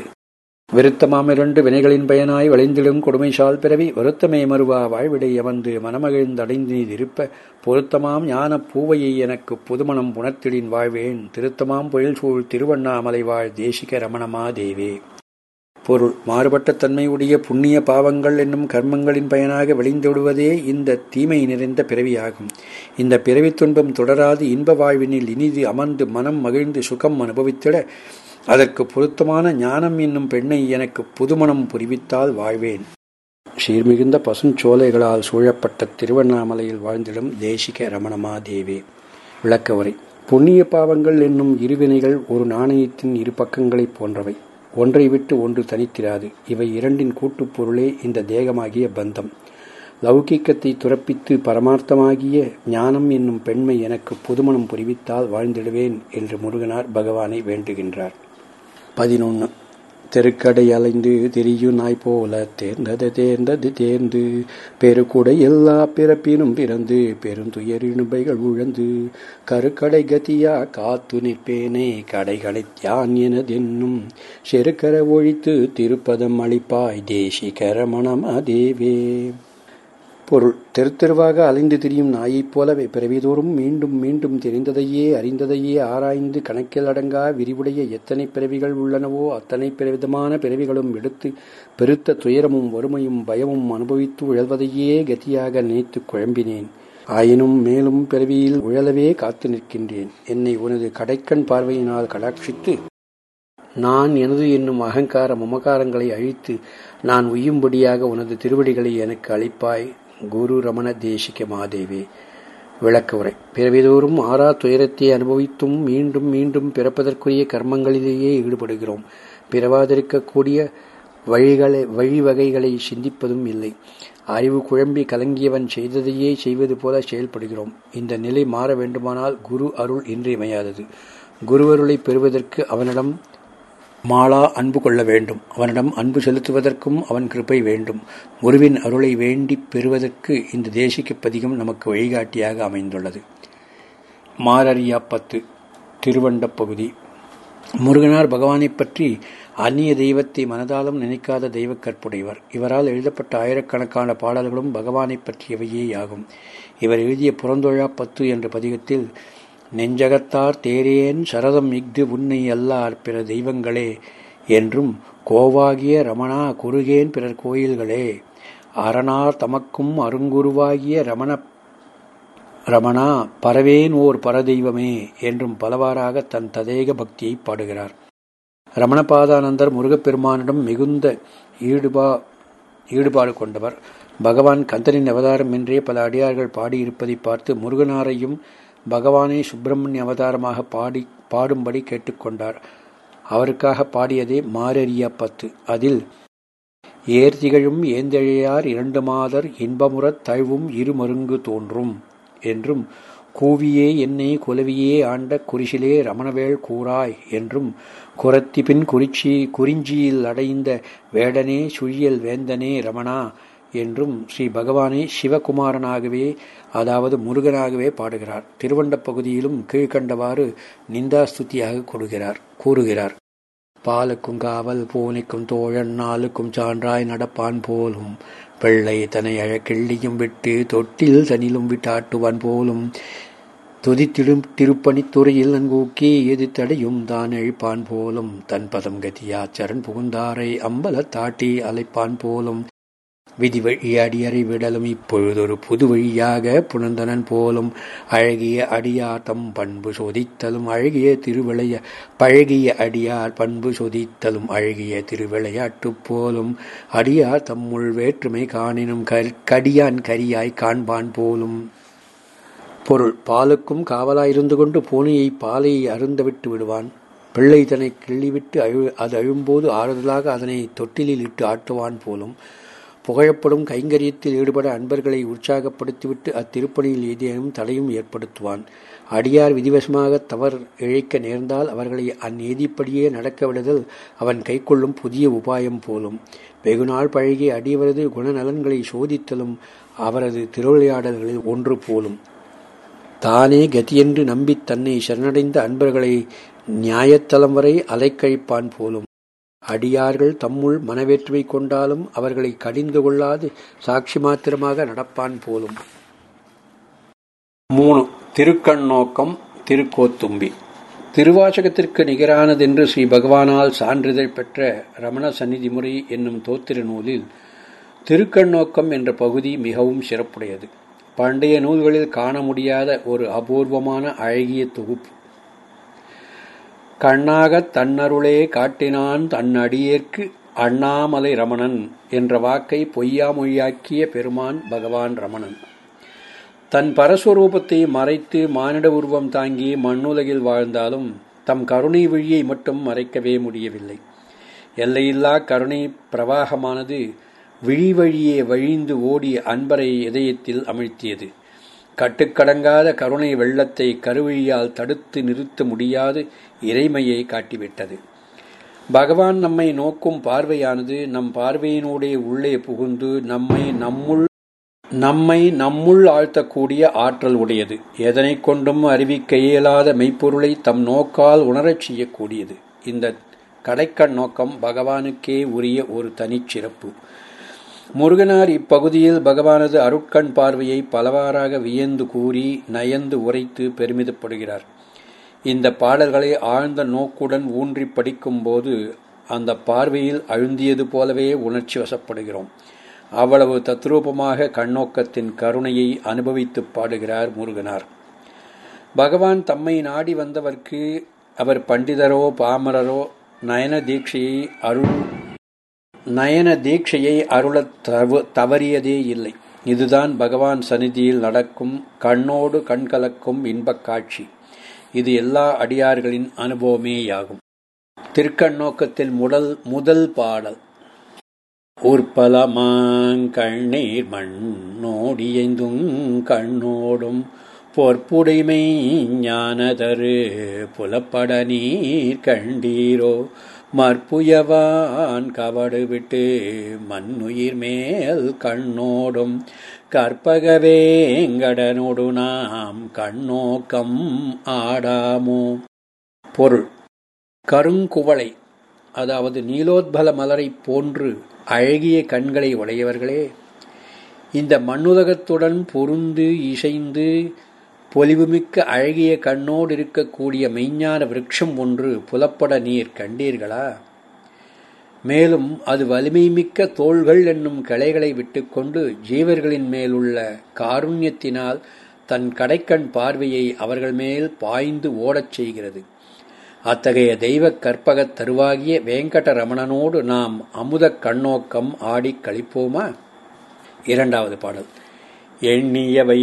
விருத்தமாமிரண்டு வினைகளின் பயனாய் வளைந்திடும் கொடுமைசால் பிறவி வருத்தமே மறுவா வாழ்விடை அமர்ந்து மனமகிழ்ந்தடைந்து இருப்ப பொருத்தமாம் ஞான பூவையை எனக்கு புதுமணம் புணர்த்திடின் வாழ்வேன். திருத்தமாம் பொழில் சூழ் திருவண்ணாமலை வாழ் தேசிக ரமணமா தேவே. பொருள். மாறுபட்ட தன்மையுடைய புண்ணிய பாவங்கள் என்னும் கர்மங்களின் பயனாக விளைந்துவிடுவதே இந்த தீமை நிறைந்த பிறவியாகும். இந்த பிறவி துன்பம் தொடராது இன்ப வாழ்வினில் இனிது அமர்ந்து மனம் மகிழ்ந்து சுகம் அனுபவித்திட அதற்கு பொருத்தமான ஞானம் என்னும் பெண்ணை எனக்கு புதுமணம் புரிவித்தால் வாழ்வேன். சீர்மிகுந்த பசுஞ்சோலைகளால் சூழப்பட்ட திருவண்ணாமலையில் வாழ்ந்திடும் தேசிக ரமணமா தேவி விளக்கவரை. புண்ணிய பாவங்கள் என்னும் இருவினைகள் ஒரு நாணயத்தின் இரு பக்கங்களைப் போன்றவை. ஒன்றை விட்டு ஒன்று தனித்திராது. இவை இரண்டின் கூட்டுப் பொருளே இந்த தேகமாகிய பந்தம். லௌகிக்கத்தை துறப்பித்து பரமார்த்தமாகிய ஞானம் என்னும் பெண்மை எனக்கு புதுமணம் புரிவித்தால் வாழ்ந்திடுவேன் என்று முருகனார் பகவானை வேண்டுகின்றார். பதினொன்று தெருக்கடை அலைந்து திரியும் நாய் போல தேர்ந்தது தேர்ந்தது தேர்ந்து. பெருக்குடை எல்லா பிறப்பினும் பிறந்து பெருந்துயரினுபைகள் உழந்து. கருக்கடை கதியா காத்து நிற்பேனே கடைகளை தியான் எனதென்னும். செருக்கர ஒழித்து திருப்பதம் அளிப்பாய் தேசிகர அதேவே பொருள். தெருத்தெருவாக அலைந்து திரியும் நாயைப் போலவே பிறவிதோறும் மீண்டும் மீண்டும் தெரிந்ததையே அறிந்ததையே ஆராய்ந்து கணக்கில் அடங்கா விரிவுடைய எத்தனை பிறவிகள் உள்ளனவோ அத்தனை பிறவிதமான பிறவிகளும் எடுத்து பெருத்த துயரமும் வறுமையும் பயமும் அனுபவித்து உழல்வதையே கதியாக நினைத்து குழம்பினேன். ஆயினும் மேலும் பிறவியில் உழலவே காத்து நிற்கின்றேன். என்னை உனது கடைக்கண் பார்வையினால் கடாட்சித்து நான் எனது என்னும் அகங்கார மமகாரங்களை அழித்து நான் உய்யும்படியாக உனது திருவடிகளை எனக்கு அளிப்பாய். குரு ரமண தேசிக மாதேவி. உரை. பிறவிதோறும் ஆறா துயரத்தை அனுபவித்தும் மீண்டும் மீண்டும் பிறப்பதற்குரிய கர்மங்களிலேயே ஈடுபடுகிறோம். பிறவாதிருக்கக்கூடிய வழிகளை வழிவகைகளை சிந்திப்பதும் இல்லை. அறிவு குழம்பி கலங்கியவன் செய்ததையே செய்வது போல செயல்படுகிறோம். இந்த நிலை மாற வேண்டுமானால் குரு அருள் இன்றியமையாதது. குருவருளை பெறுவதற்கு அவனிடம் மாலா அன்பு கொள்ள வேண்டும். அவனிடம் அன்பு செலுத்துவதற்கும் அவன் கிருப்பை வேண்டும். குருவின் அருளை வேண்டி பெறுவதற்கு இந்த தேசிக்க பதிகம் நமக்கு வழிகாட்டியாக அமைந்துள்ளது. மாரறியா பத்து திருவண்ட பகுதி. முருகனார் பகவானைப் பற்றி அந்நிய தெய்வத்தை மனதாலும் நினைக்காத தெய்வ கற்புடையவர். இவரால் எழுதப்பட்ட ஆயிரக்கணக்கான பாடல்களும் பகவானைப் பற்றியவையே ஆகும் இவர் எழுதிய புறந்தொழா பத்து என்ற பதிகத்தில் நெஞ்சகத்தார் தேரேன் சரதம் இஃது உன்னை அல்லார் பிற தெய்வங்களே என்றும் கோவாகிய ரமணா குறுகேன் பிறர் கோயில்களே. அரணார் தமக்கும் அருங்குருவாகிய ரமண ரமணா பரவேன் ஓர் பரதெய்வமே என்றும் பலவாறாக தன் ததேக பக்தியை பாடுகிறார். ரமணபாதானந்தர் முருகப்பெருமானிடம் மிகுந்த ஈடுபா ஈடுபாடு கொண்டவர். பகவான் கந்தனின் அவதாரம் என்றே பல அடியார்கள் பாடியிருப்பதை பார்த்து முருகனாரையும் பகவானே சுப்பிரமணிய அவதாரமாக பாடி பாடும்படி கேட்டுக்கொண்டார். அவருக்காக பாடியதே மாரரியா பத்து. அதில் ஏர்திகழும் ஏந்தழையார் இரண்டு மாதர் இன்பமுறத் தழுவும் இருமருங்கு தோன்றும் என்றும் கூவியே என்னை குலவியே ஆண்ட குறிசிலே ரமணவேள் கூறாய் என்றும் குரத்தி பின் குறிச்சி குறிஞ்சியில் அடைந்த வேடனே சுழியல் வேந்தனே ரமணா என்றும் ஸ்ரீ பகவானை சிவகுமாரனாகவே அதாவது முருகனாகவே பாடுகிறார். திருவண்ட பகுதியிலும் கீழ்கண்டவாறு நிந்தாஸ்துதியாக கொடுகிறார் கூறுகிறார். பாலுக்கும் காவல் பூனைக்கும் தோழன் நாளுக்கும் சான்றாய் நடப்பான் போலும். பிள்ளை தனை அழக்கிள்ளியும் விட்டு தொட்டில் தனிலும் விட்டாட்டுவான் போலும். துதித்திடும் திருப்பணித் துறையில் நன்கூக்கி தடையும் தான் எழுப்பான் போலும். தன் பதம் கதியா சரண் புகுந்தாரை அம்பல தாட்டி அலைப்பான் போலும். விதி வழி அடியறை விடலும் இப்பொழுதொரு புது வழியாக புனந்தனன் போலும் அழகிய அடியார் தம் பண்பு சோதித்தலும் அழகிய திருவிளைய பழகிய அடியார் பண்பு சோதித்தலும் அழகிய திருவிளையாட்டு போலும் அடியார் தம்முள் வேற்றுமை காணினும் கடியான் கரியாய் காண்பான் போலும். பொருள் பாலுக்கும் காவலாயிருந்து கொண்டு பூனையை பாலை அருந்தவிட்டு விடுவான். பிள்ளை தன்னை கிள்ளிவிட்டு அழு அது அழும்போது ஆறுதலாக அதனை தொட்டிலில் இட்டு ஆட்டுவான் போலும். புகழப்படும் கைங்கரியத்தில் ஈடுபட அன்பர்களை உற்சாகப்படுத்திவிட்டு அத்திருப்பணியில் ஏதேனும் தடையும் ஏற்படுத்துவான். அடியார் விதிவசமாக தவறு இழைக்க நேர்ந்தால் அவர்களை அந்நீதிப்படியே நடக்க விடுதல் அவன் கைக்கொள்ளும் புதிய உபாயம் போலும். வெகுநாள் பழகிய அடியவரது குணநலன்களை சோதித்தலும் அவரது திருவிளையாடல்களில் ஒன்று போலும். தானே கதியென்று நம்பித் தன்னை சரணடைந்த அன்பர்களை நியாயத்தலம் வரை அலைக்கழிப்பான் போலும். அடியார்கள் தம்முள் மனவேற்றுமை கொண்டாலும் அவர்களை கடிந்து கொள்ளாது சாட்சி மாத்திரமாக நடப்பான் போலும். மூணு திருக்கண்ணோக்கம் திருக்கோத்தும்பி. திருவாசகத்திற்கு நிகரானதென்று ஸ்ரீ பகவானால் சான்றிதழ் பெற்ற ரமண சந்நிதி முறை என்னும் தோத்திர நூலில் திருக்கண்ணோக்கம் என்ற பகுதி மிகவும் சிறப்புடையது. பண்டைய நூல்களில் காண முடியாத ஒரு அபூர்வமான அழகிய தொகுப்பு. கண்ணாகத் தன்னருளே காட்டினான் தன் அடியேற்கு அண்ணாமலை ரமணன் என்ற வாக்கை பொய்யாமொழியாக்கிய பெருமான் பகவான் ரமணன். தன் பரஸ்வரூபத்தை மறைத்து மானிட உருவம் தாங்கி மண்ணுலகில் வாழ்ந்தாலும் தம் கருணை வழியை மட்டும் மறைக்கவே முடியவில்லை. எல்லையில்லா கருணை பிரவாகமானது விழி வழியே வழிந்து ஓடிய அன்பரை இதயத்தில் அமிழ்த்தியது. கட்டுக்கடங்காத கருணை வெள்ளத்தை கருவியால் தடுத்து நிறுத்த முடியாது இறைமையை காட்டிவிட்டது. பகவான் நம்மை நோக்கும் பார்வையானது நம் பார்வையினூடே உள்ளே புகுந்து நம்மை நம்முள் நம்மை நம்முள் ஆழ்த்தக்கூடிய ஆற்றல் உடையது. எதனை கொண்டும் அறிவிக்க இயலாத மெய்ப்பொருளை தம் நோக்கால் உணரச் செய்யக்கூடியது. இந்த கடைக்கண் நோக்கம் பகவானுக்கே உரிய ஒரு தனிச்சிறப்பு. முருகனார் இப்பகுதியில் பகவானது அருட்கண் பார்வையை பலவாறாக வியந்து கூறி நயந்து உரைத்து பெருமிதப்படுகிறார். இந்த பாடல்களை ஆழ்ந்த நோக்குடன் ஊன்றி படிக்கும்போது அந்த பார்வையில் அழுந்தியது போலவே உணர்ச்சி வசப்படுகிறோம். அவ்வளவு தத்ரூபமாக கண்ணோக்கத்தின் கருணையை அனுபவித்து பாடுகிறார் முருகனார். பகவான் தம்மை நாடி வந்தவர்க்கு அவர் பண்டிதரோ பாமரரோ நயன தீட்சையை அருள் நயன தீட்சையை அருளத் தவ தவறியதே இல்லை. இதுதான் பகவான் சந்நிதியில் நடக்கும் கண்ணோடு கண்கலக்கும் இன்பக் காட்சி. இது எல்லா அடியார்களின் அனுபவமேயாகும். திருக்கண்ணோக்கத்தில் முதல் முதல் பாடல். உற்பலமாங்கண்ணீர் மண்ணோடியைந்தும் கண்ணோடும் பொற்புடைமை ஞானதரு புலப்பட நீர் கண்டீரோ. மற்புயவான் கவடு விட்டு மண்ணுயிர் மேல் கண்ணோடும் கற்பகவேங்கடனோடு நாம் கண்ணோக்கம் ஆடாமோ? பொருள். கருங்குவளை அதாவது நீலோத்பல மலரை போன்று அழகிய கண்களை உடையவர்களே இந்த மண்ணுலகத்துடன் பொருந்து இசைந்து பொலிவுமிக்க அழகிய கண்ணோடு இருக்கக்கூடிய மெய்ஞான விருட்சம் ஒன்று புலப்பட நீர் கண்டீர்களா? மேலும் அது வலிமை மிக்க தோள்கள் என்னும் கிளைகளை விட்டுக்கொண்டு ஜீவர்களின் மேலுள்ள காருண்யத்தினால் தன் கடைக்கண் பார்வையை அவர்கள் மேல் பாய்ந்து ஓடச் செய்கிறது. அத்தகைய தெய்வ கற்பகத் தருவாகிய வேங்கட ரமணனோடு நாம் அமுதக் கண்ணோக்கம் ஆடிக் கழிப்போமா இரண்டாவது பாடல். எண்ணியவை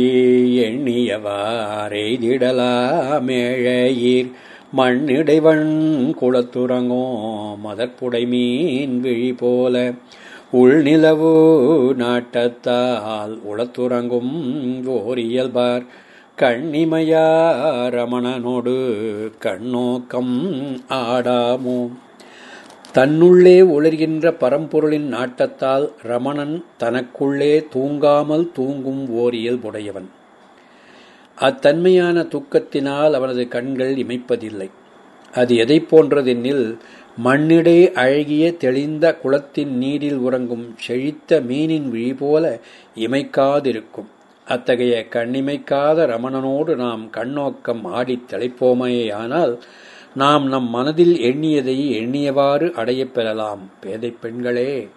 எண்ணியவாரெய்திடலாமேழையீர் மண்ணிடைவன் குளத்துறங்கோ மதற்புடை மீன் விழி போல. உள்நிலவு நாட்டத்தால் உளத்துறங்கும் ஓர் இயல்பார் கண்ணிமையா ரமணனோடு கண்ணோக்கம் ஆடாமோ. தன்னுள்ளே ஒளிர்கின்ற பரம்பொருளின் நாட்டத்தால் ரமணன் தனக்குள்ளே தூங்காமல் தூங்கும் ஓர் இயல்புடையவன். அத்தன்மையான தூக்கத்தினால் அவனது கண்கள் இமைப்பதில்லை. அது எதை போன்றதெனில் மண்ணிடே அழகிய தெளிந்த குளத்தின் நீரில் உறங்கும் செழித்த மீனின் விழி போல இமைக்காதிருக்கும். அத்தகைய கண்ணிமைக்காத ரமணனோடு நாம் கண்ணோக்கம் ஆடித் தலைப்போமேயானால் நாம் நம் மனதில் எண்ணியதை எண்ணியவாறு அடையப் பெறலாம். பேதை பெண்களே.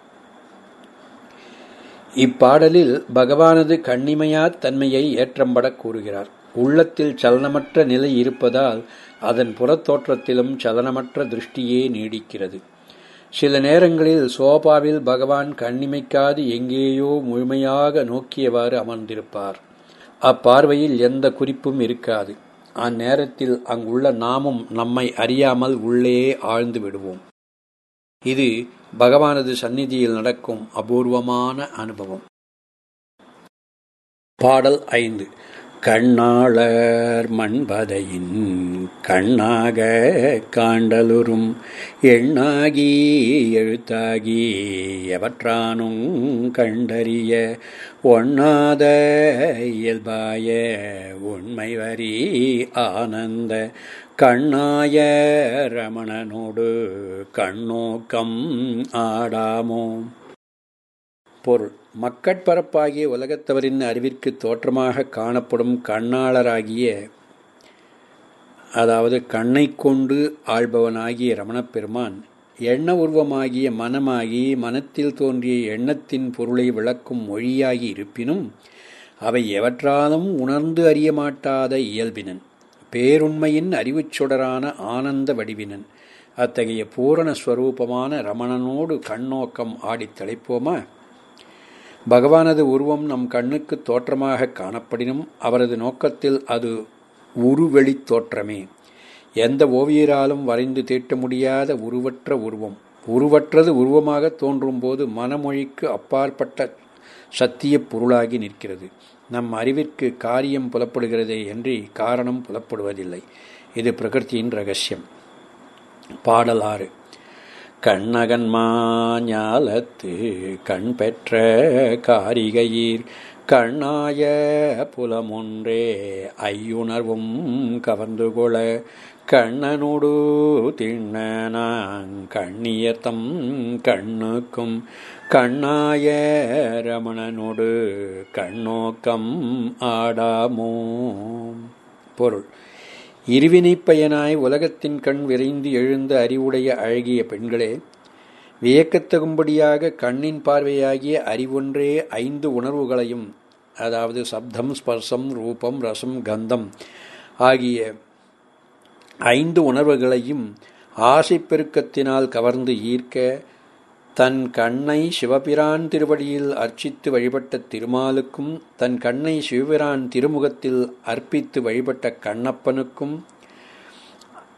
இப்பாடலில் பகவானது கண்ணிமையா தன்மையை ஏற்றம்பட கூறுகிறார். உள்ளத்தில் சலனமற்ற நிலை இருப்பதால் அதன் புறத்தோற்றத்திலும் சலனமற்ற திருஷ்டியே நீடிக்கிறது. சில நேரங்களில் சோபாவில் பகவான் கண்ணிமைக்காது எங்கேயோ முழுமையாக நோக்கியவாறு அமர்ந்திருப்பார். அப்பார்வையில் எந்த குறிப்பும் இருக்காது. அந்நேரத்தில் அங்குள்ள நாமும் நம்மை அறியாமல் உள்ளே ஆழ்ந்து விடுவோம். இது பகவானது சந்நிதியில் நடக்கும் அபூர்வமான அனுபவம். பாடல் ஐந்து. கண்ணாளர் மண்பதையின் கண்ணாக காண்டலுறும் எண்ணாகி எழுத்தாகி எவற்றானும் கண்டறிய ஒண்ணாத இயல்பாய உண்மை வரி ஆனந்த கண்ணாய ரமணனோடு கண்ணோக்கம் ஆடாமோ? பொருள். மக்கட்பரப்பாகிய உலகத்தவரின் அறிவிற்கு தோற்றமாக காணப்படும் கண்ணாளராகிய அதாவது கண்ணை கொண்டு ஆள்பவனாகிய ரமணப்பெருமான் எண்ண உருவமாகிய மனமாகி மனத்தில் தோன்றிய எண்ணத்தின் பொருளை விளக்கும் மொழியாகி இருப்பினும் அவை எவற்றாலும் உணர்ந்து அறிய மாட்டாத இயல்பினன் பேருண்மையின் அறிவுச் சுடரான ஆனந்த வடிவினன். அத்தகைய பூரண ஸ்வரூபமான ரமணனோடு கண்ணோக்கம் ஆடித் தலைப்போமா? பகவானது உருவம் நம் கண்ணுக்கு தோற்றமாக காணப்படினும் அவரது நோக்கத்தில் அது உருவெளி தோற்றமே. எந்த ஓவியராலும் வரைந்து தீட்ட முடியாத உருவற்ற உருவம். உருவற்றது உருவமாக தோன்றும் போது மனமொழிக்கு அப்பாற்பட்ட சத்திய பொருளாகி நிற்கிறது. நம் அறிவிற்கு காரியம் புலப்படுகிறதே என்று காரணம் புலப்படுவதில்லை. இது பிரகிருத்தியின் ரகசியம். பாடல் ஆறு. கண்ணகன்மாஞாலத்து கண் பெற்ற காரிகையீர். கண்ணாய புலமொன்றே ஐயுணர்வும் கவர்ந்துகொள. கண்ணனோடு திண்ணனாங் கண்ணியத்தம் கண்ணுக்கும். கண்ணாய ரமணனோடு கண்ணோக்கம் ஆடாமோ பொருள். இருவினைப் பயனாய் உலகத்தின் கண் விரைந்து எழுந்த அறிவுடைய அழகிய பெண்களே வியக்கத்தகும்படியாக கண்ணின் பார்வையாகிய அறிவொன்றே ஐந்து உணர்வுகளையும் அதாவது சப்தம் ஸ்பர்சம் ரூபம் ரசம் கந்தம் ஆகிய ஐந்து உணர்வுகளையும் ஆசை பெருக்கத்தினால் கவர்ந்து ஈர்க்க தன் கண்ணை சிவபிரான் திருவடியில் அர்ச்சித்து வழிபட்ட திருமாலுக்கும் தன் கண்ணை சிவபிரான் திருமுகத்தில் அர்ப்பித்து வழிபட்ட கண்ணப்பனுக்கும்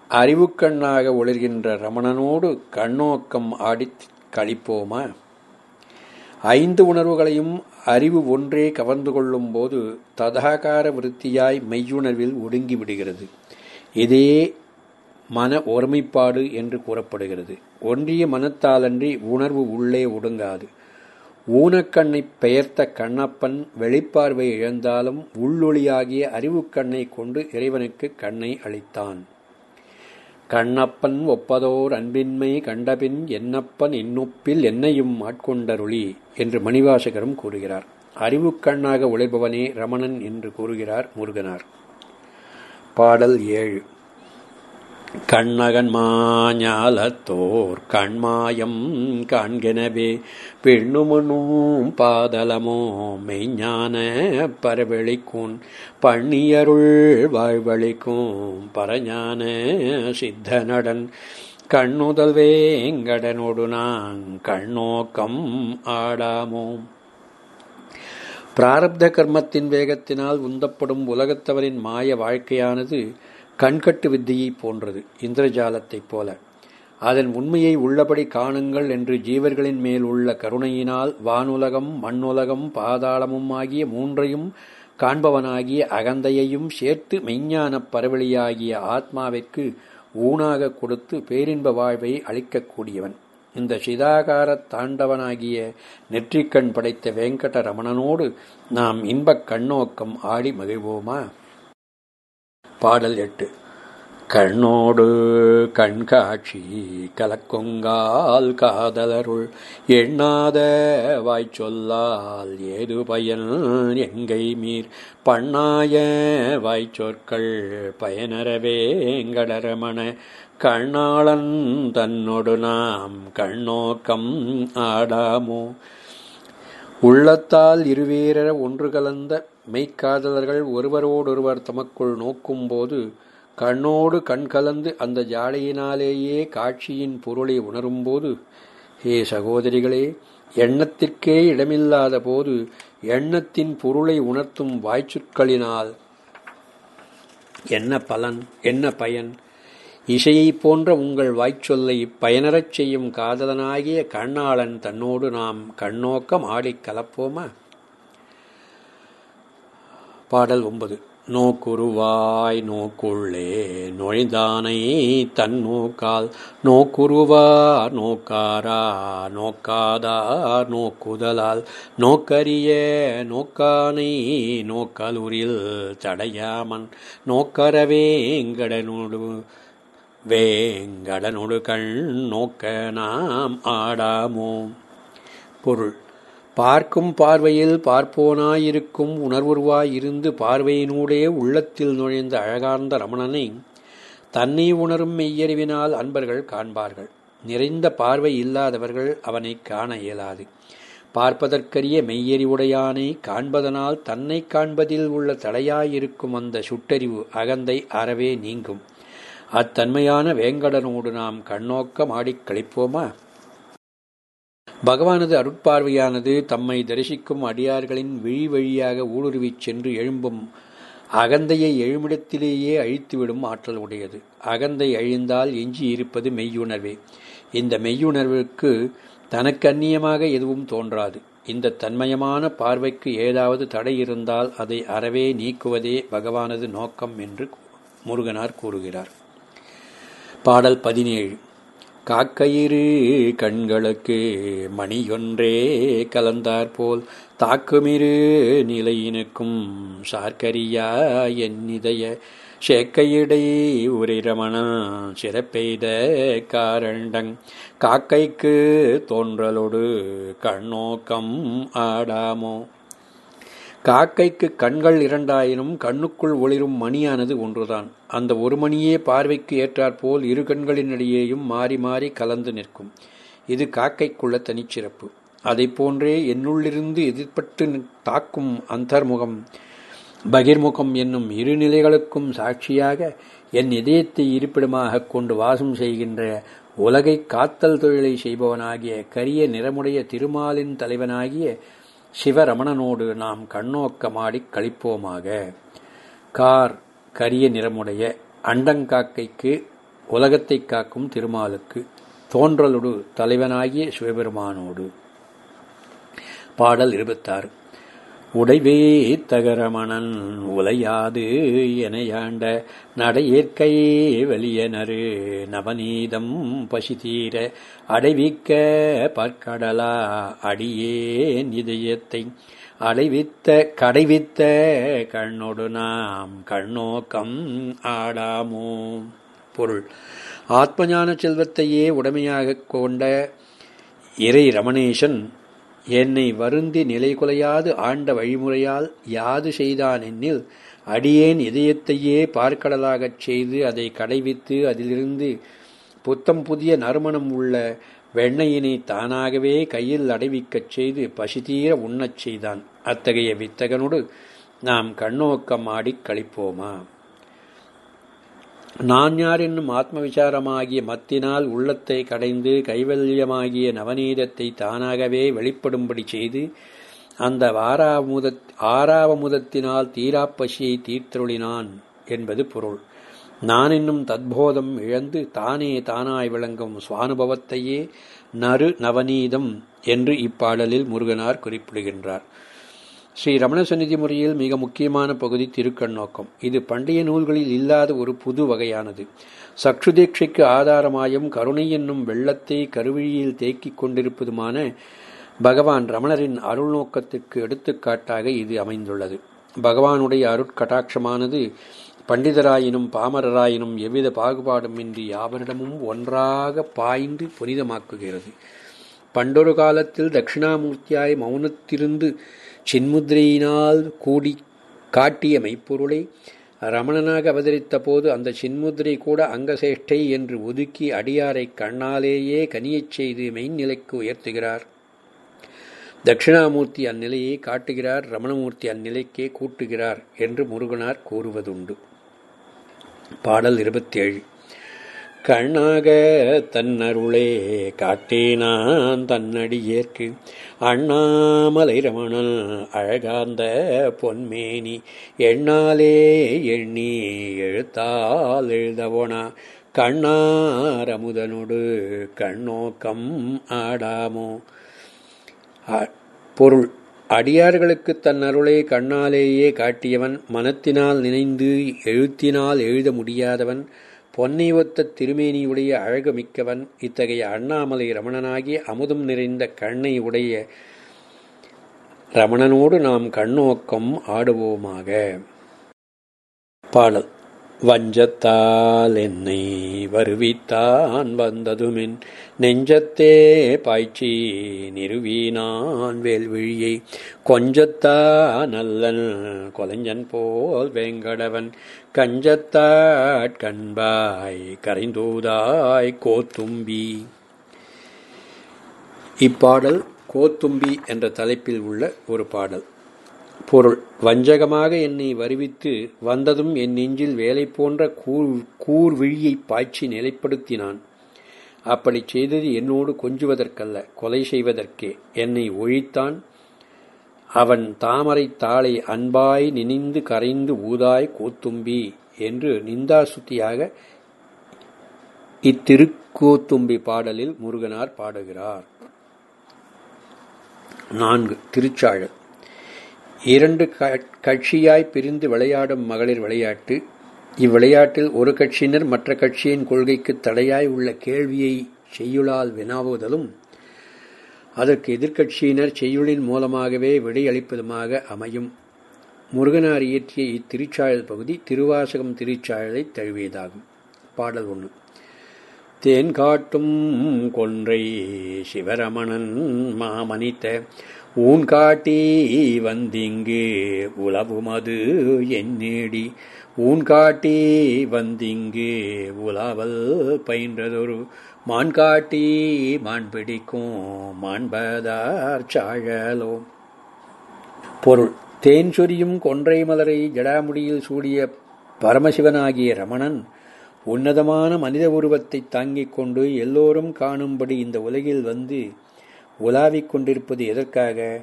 அறிவுக்கண்ணாக ஒளிர்கின்ற ரமணனோடு கண்ணோக்கம் ஆடித் கழிப்போமா ஐந்து உணர்வுகளையும் அறிவு ஒன்றே கவர்ந்து கொள்ளும் போது ததாகார விருத்தியாய் மெய்யுணர்வில் ஒடுங்கி விடுகிறது. இதே மன ஒருமைப்பாடு என்று கூறப்படுகிறது. ஒன்றிய மனத்தாலன்றி உணர்வு உள்ளே ஒடுங்காது. ஊனக்கண்ணை பெயர்த்த கண்ணப்பன் வெளிப்பார்வை இழந்தாலும் உள்ளொளியாகிய அறிவுக்கண்ணை கொண்டு இறைவனுக்கு கண்ணை அளித்தான். கண்ணப்பன் ஒப்பதோர் அன்பின்மை கண்டபின் என்னப்பன் இன்னொப்பில் என்னையும் ஆட்கொண்டருளி என்று மணிவாசகரும் கூறுகிறார். அறிவுக்கண்ணாக உழைபவனே ரமணன் என்று கூறுகிறார் முருகனார். பாடல் ஏழு. கண்ணகன் மாஞாலத்தோர் கண்மாயம் காண்கெனவே பெண்ணுமனும் பாதலமோ மெய்ஞான பரவெளிக்கும் பண்ணியருள் வாழ்வழிக்கும் பரஞான சித்தனடன். கண்ணுதல் வேங்கடனோடு நாங் கண்ணோக்கம் ஆடாமோம் பிராரப்த கர்மத்தின் வேகத்தினால் உந்தப்படும் உலகத்தவரின் மாய வாழ்க்கையானது கண்கட்டு வித்தியை போன்றது இந்திரஜாலத்தைப் போல. அதன் உண்மையை உள்ளபடி காணுங்கள் என்று ஜீவர்களின் மேல் உள்ள கருணையினால் வானுலகம் மண்ணுலகம் பாதாளமும் ஆகிய மூன்றையும் காண்பவனாகிய அகந்தையையும் சேர்த்து மெய்ஞானப் பரவெளியாகிய ஆத்மாவிற்கு ஊனாக கொடுத்து பேரின்ப வாழ்வை அளிக்கக்கூடியவன் இந்த சிதாகாரத் தாண்டவனாகிய நெற்றிக்கண் படைத்த வெங்கட ரமணனோடு நாம் இன்பக் கண்ணோக்கம் ஆடி மகிழ்வோமா? பாடல் எட்டு. கண்ணோடு கண்காட்சி கலக்கொங்கால் காதலருள் எண்ணாத வாய்ச்சொல்லால் ஏது பயன் எங்கை மீர்? பண்ணாய வாய்ச்சொற்கள் பயனறவேங்கடரமண கண்ணாளன் தன்னொடு நாம் கண்ணோக்கம் ஆடாமோ? உள்ளத்தால் இருவேற ஒன்று கலந்த மெய்க்காதலர்கள் ஒருவரோடொருவர் தமக்குள் நோக்கும்போது கண்ணோடு கண் கலந்து அந்த ஜாடையினாலேயே காட்சியின் பொருளை உணரும்போது ஹே சகோதரிகளே எண்ணத்திற்கே இடமில்லாத போது எண்ணத்தின் பொருளை உணர்த்தும் வாய்ச்சொற்களினால் என்ன பலன் என்ன பயன்? இசையைப் போன்ற உங்கள் வாய்ச்சொல்லை பயனறச் செய்யும் காதலனாகிய கண்ணாளன் தன்னோடு நாம் கண்ணோக்கம் ஆடிக் கலப்போமா? பாடல் ஒன்பது. நோக்குருவாய் நோக்குள்ளே நுழைந்தானை தன் நோக்கால். நோக்குருவா நோக்காரா நோக்காதா நோக்குதலால். நோக்கரிய நோக்கானை நோக்கலுரில் தடையாமன் நோக்கரவேங்கடனோடு வேங்கடனொடு கண் நோக்க நாம் ஆடாமோ பொருள். பார்க்கும் பார்வையில் பார்ப்போனாயிருக்கும் உணர்வுருவாயிருந்து பார்வையினூடே உள்ளத்தில் நுழைந்த அழகார்ந்த ரமணனை தன்னை உணரும் மெய்யறிவினால் அன்பர்கள் காண்பார்கள். நிறைந்த பார்வை இல்லாதவர்கள் அவனை காண இயலாது. பார்ப்பதற்கரிய மெய்யறிவுடையானை காண்பதனால் தன்னை காண்பதில் உள்ள தடையாயிருக்கும் அந்த சுட்டறிவு அகந்தை அறவே நீங்கும். அத்தன்மையான வேங்கடனோடு நாம் கண்ணோக்கம் ஆடிக் கழிப்போமா? பகவானது அருட்பார்வையானது தம்மை தரிசிக்கும் அடியார்களின் விழி வழியாக ஊடுருவிச் சென்று எழும்பும் அகந்தையை எழுமிடத்திலேயே அழித்துவிடும் ஆற்றல் உடையது. அகந்தை அழிந்தால் எஞ்சி இருப்பது மெய்யுணர்வே. இந்த மெய்யுணர்வுக்கு தனக்கு அந்நியமாக எதுவும் தோன்றாது. இந்த தன்மயமான பார்வைக்கு ஏதாவது தடை இருந்தால் அதை அறவே நீக்குவதே பகவானது நோக்கம் என்று முருகனார் கூறுகிறார். பாடல் பதினேழு. காக்கயிறு கண்களுக்கு மணியொன்றே கலந்தாற்போல் தாக்குமிரு நிலையினுக்கும் சார்க்கரியா என்னிதய சேக்கையிடை உரிரமண சிறப்பெய்த காரண்டங். காக்கைக்கு தோன்றலோடு கண்ணோக்கம் ஆடாமோ? காக்கைக்கு கண்கள் இரண்டாயினும் கண்ணுக்குள் ஒளிரும் மணியானது ஒன்றுதான். அந்த ஒரு மணியே பார்வைக்கு ஏற்றாற்போல் இரு கண்களினிடையேயும் மாறி மாறி கலந்து நிற்கும். இது காக்கைக்குள்ள தனிச்சிறப்பு. அதை போன்றே என்னுள்ளிருந்து எதிர்பட்டு தாக்கும் அந்தர்முகம். பகிர்முகம் என்னும் இரு நிலைகளுக்கும் சாட்சியாக என் இதயத்தை இருப்பிடமாக கொண்டு வாசம் செய்கின்ற உலகை காத்தல் தொழிலை செய்பவனாகிய கரிய நிறமுடைய திருமாலின் தலைவனாகிய சிவரமணனோடு நாம் கண்ணோக்கமாடிக் கழிப்போமாக. கார் கரிய நிறமுடைய அண்டங்காக்கைக்கு உலகத்தை காக்கும் திருமாலுக்கு தோன்றலுடு தலைவனாகிய சிவபெருமானோடு. பாடல் இருபத்தாறு. உடைவே தகரமணன் உலையாது எனையாண்ட நடையேற்கை வெளியனரு நவநீதம் பசிதீர அடைவிக்க பற்கடலா அடியேன் இதயத்தை அடைவித்த கடைவித்த கண்ணொடு நாம் கண்ணோக்கம் ஆடாமோ? பொருள். ஆத்மஞான செல்வத்தையே உடமையாகக் கொண்ட இறை ரமணேசன் என்னை வருந்தி நிலைகுலையாது ஆண்ட வழிமுறையால் யாது செய்தான் என்னில்? அடியேன் இதயத்தையே பார்க்கடலாகச் செய்து அதை கடைவித்து அதிலிருந்து புத்தம் புதிய நறுமணம் உள்ள வெண்ணையினை தானாகவே கையில் அடைவிக்கச் செய்து பசிதீர உண்ணச் செய்தான். அத்தகைய வித்தகனோடு நாம் கண்ணோக்கம் ஆடிக் கழிப்போமா நான் யார் என்னும் ஆத்ம விசாரமாகிய மத்தினால் உள்ளத்தை கடைந்து கைவல்யமாகிய நவநீதத்தை தானாகவே வெளிப்படும்படி செய்து அந்த வாராமுத ஆறாவமுதத்தினால் தீராப்பசியை தீர்த்தொழினான் என்பது பொருள். நான் என்னும் தத்போதம் இழந்து தானே தானாய் விளங்கும் சுவானுபவத்தையே நறு நவநீதம் என்று இப்பாடலில் முருகனார் குறிப்பிடுகின்றார். ஸ்ரீ ரமண சந்நிதி முறையில் மிக முக்கியமான பகுதி திருக்கண்ணோக்கம். இது பண்டைய நூல்களில் இல்லாத ஒரு புது வகையானது. சக்ஷு தீட்சைக்கு ஆதாரமாயும் கருணை என்னும் வெள்ளத்தை கருவிழியில் தேக்கிக் கொண்டிருப்பதுமான பகவான் ரமணரின் அருள் நோக்கத்திற்கு எடுத்துக்காட்டாக இது அமைந்துள்ளது. பகவானுடைய அருட்கட்டாட்சமானது பண்டிதராயினும் பாமரராயினும் எவ்வித பாகுபாடுமின்றி யாவரிடமும் ஒன்றாக பாய்ந்து புனிதமாக்குகிறது. பண்டொரு காலத்தில் தட்சிணாமூர்த்தியாய் மௌனத்திருந்து சின்முத்திரையினால் கூடி காட்டிய மெய்ப்பொருளை ரமணனாக அவதரித்த போது அந்த சின்முதிரை கூட அங்கசேஷ்டை என்று ஒதுக்கி அடியாரை கண்ணாலேயே கனியச் செய்து மெய்நிலைக்கு உயர்த்துகிறார். தட்சிணாமூர்த்தி அந்நிலையை காட்டுகிறார் ரமணமூர்த்தி அந்நிலைக்கே கூட்டுகிறார் என்று முருகனார் கூறுவதுண்டு. பாடல் இருபத்தி ஏழு கண்ணாக தன்னருளே காட்டினான் தன்னடியேற்கு அண்ணாமலை ரமணன் அழகாந்த பொன்மேனி எண்ணாலே எண்ணி எழுத்தால் எழுதவோனா கண்ணாரமுதனோடு கண்ணோக்கம் ஆடாமோ. பொருள். அடியார்களுக்கு தன் அருளை கண்ணாலேயே காட்டியவன் மனத்தினால் நினைந்து எழுத்தினால் எழுத முடியாதவன் பொன்னை ஒத்த திருமேனியுடைய அழகு மிக்கவன் இத்தகைய அண்ணாமலை ரமணனாகி அமுதம் நிறைந்த கண்ணை உடைய ரமணனோடு நாம் கண்ணோக்கம் ஆடுவோமாக. பாடல். வஞ்சத்தால் என்னை வருவித்தான் வந்ததுமின். நெஞ்சத்தே பாய்ச்சி நிறுவினான் வேல்விழியை. கொஞ்சத்தான் அல்லன் கொலைஞ்சன் போல் வேங்கடவன். கஞ்சத்தாட் கண்பாய் கரைந்தூதாய் கோத்தும்பி. இப்பாடல் கோத்தும்பி என்ற தலைப்பில் உள்ள ஒரு பாடல். பொருள். வஞ்சகமாக என்னை வருவித்து வந்ததும் என் நெஞ்சில் வேலை போன்ற கூர் கூர் பாய்ச்சி நிலைப்படுத்தினான். அப்படி செய்தது என்னோடு கொஞ்சுவதற்கல்ல கொலை செய்வதற்கே. என்னை ஒழித்தான். அவன் தாமரை தாளை அன்பாய் நினைந்து கரைந்து ஊதாய் கோத்தும்பி என்று நிந்தாசுத்தியாக இத்திருக்கோத்தும்பி பாடலில் முருகனார் பாடுகிறார். நான்கு. திருச்சாழல். இரண்டு கட்சியாய் பிரிந்து விளையாடும் மகளிர் விளையாட்டு இவ்விளையாட்டில் ஒரு கட்சியினர் மற்ற கட்சியின் கொள்கைக்கு தடையாய் உள்ள கேள்வியை செய்யுளால் வினாவுதலும் அதற்கு எதிர்க்கட்சியினர் செய்யுளின் மூலமாகவே விடையளிப்பதுமாக அமையும். முருகனார் இயற்றிய இத்திருச்சாழல் பகுதி திருவாசகம் திருச்சாழலை தழுவியதாகும். பாடல் ஒன்று. தேன் காட்டும் கொன்றை சிவரமணன் மாமனித்த ஊன் காட்டி வந்திங்கு உலவுமது என்னேடி? ஊன் காட்டி வந்திங்கு உலாவல் பயின்றதொரு மான் காட்டி மான் பிடிக்கும் மாண்பதார் சாழலோ. பொருள். தேன் சொரியும் கொன்றை மலரை ஜடாமுடியில் சூடிய பரமசிவனாகிய ரமணன் உன்னதமான மனித உருவத்தை தாங்கிக் கொண்டு எல்லோரும் காணும்படி இந்த உலகில் வந்து உலாவிக் கொண்டிருப்பது எதற்காக?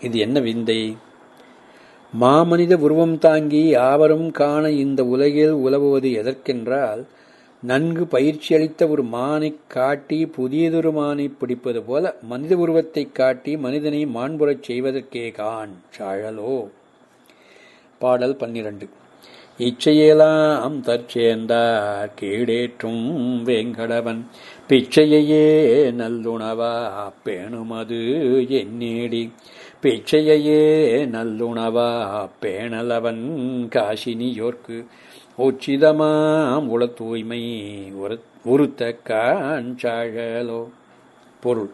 இது என்ன விந்தை? மாமனித உருவம் தாங்கி யாவரும் காண இந்த உலகில் உலவுவது எதற்கென்றால் நன்கு பயிற்சி அளித்த ஒரு மானைக் காட்டி புதியதொரு மானை பிடிப்பது போல மனித உருவத்தை காட்டி மனிதனை மாண்புறச் செய்வதற்கே கான் சாழலோ? பாடல் பன்னிரண்டு. இச்சையெல்லாம் தற்சேர்ந்தார் கீடேற்றும் வேங்கடவன். பிச்சையையே நல்லுணவா பேணுமது என்னேடி? பிச்சையையே நல்லுணவா பேணலவன் காசினியோர்க்கு. உச்சிதமாம் உள தூய்மை உறுத்த காஞ்சாழலோ பொருள்.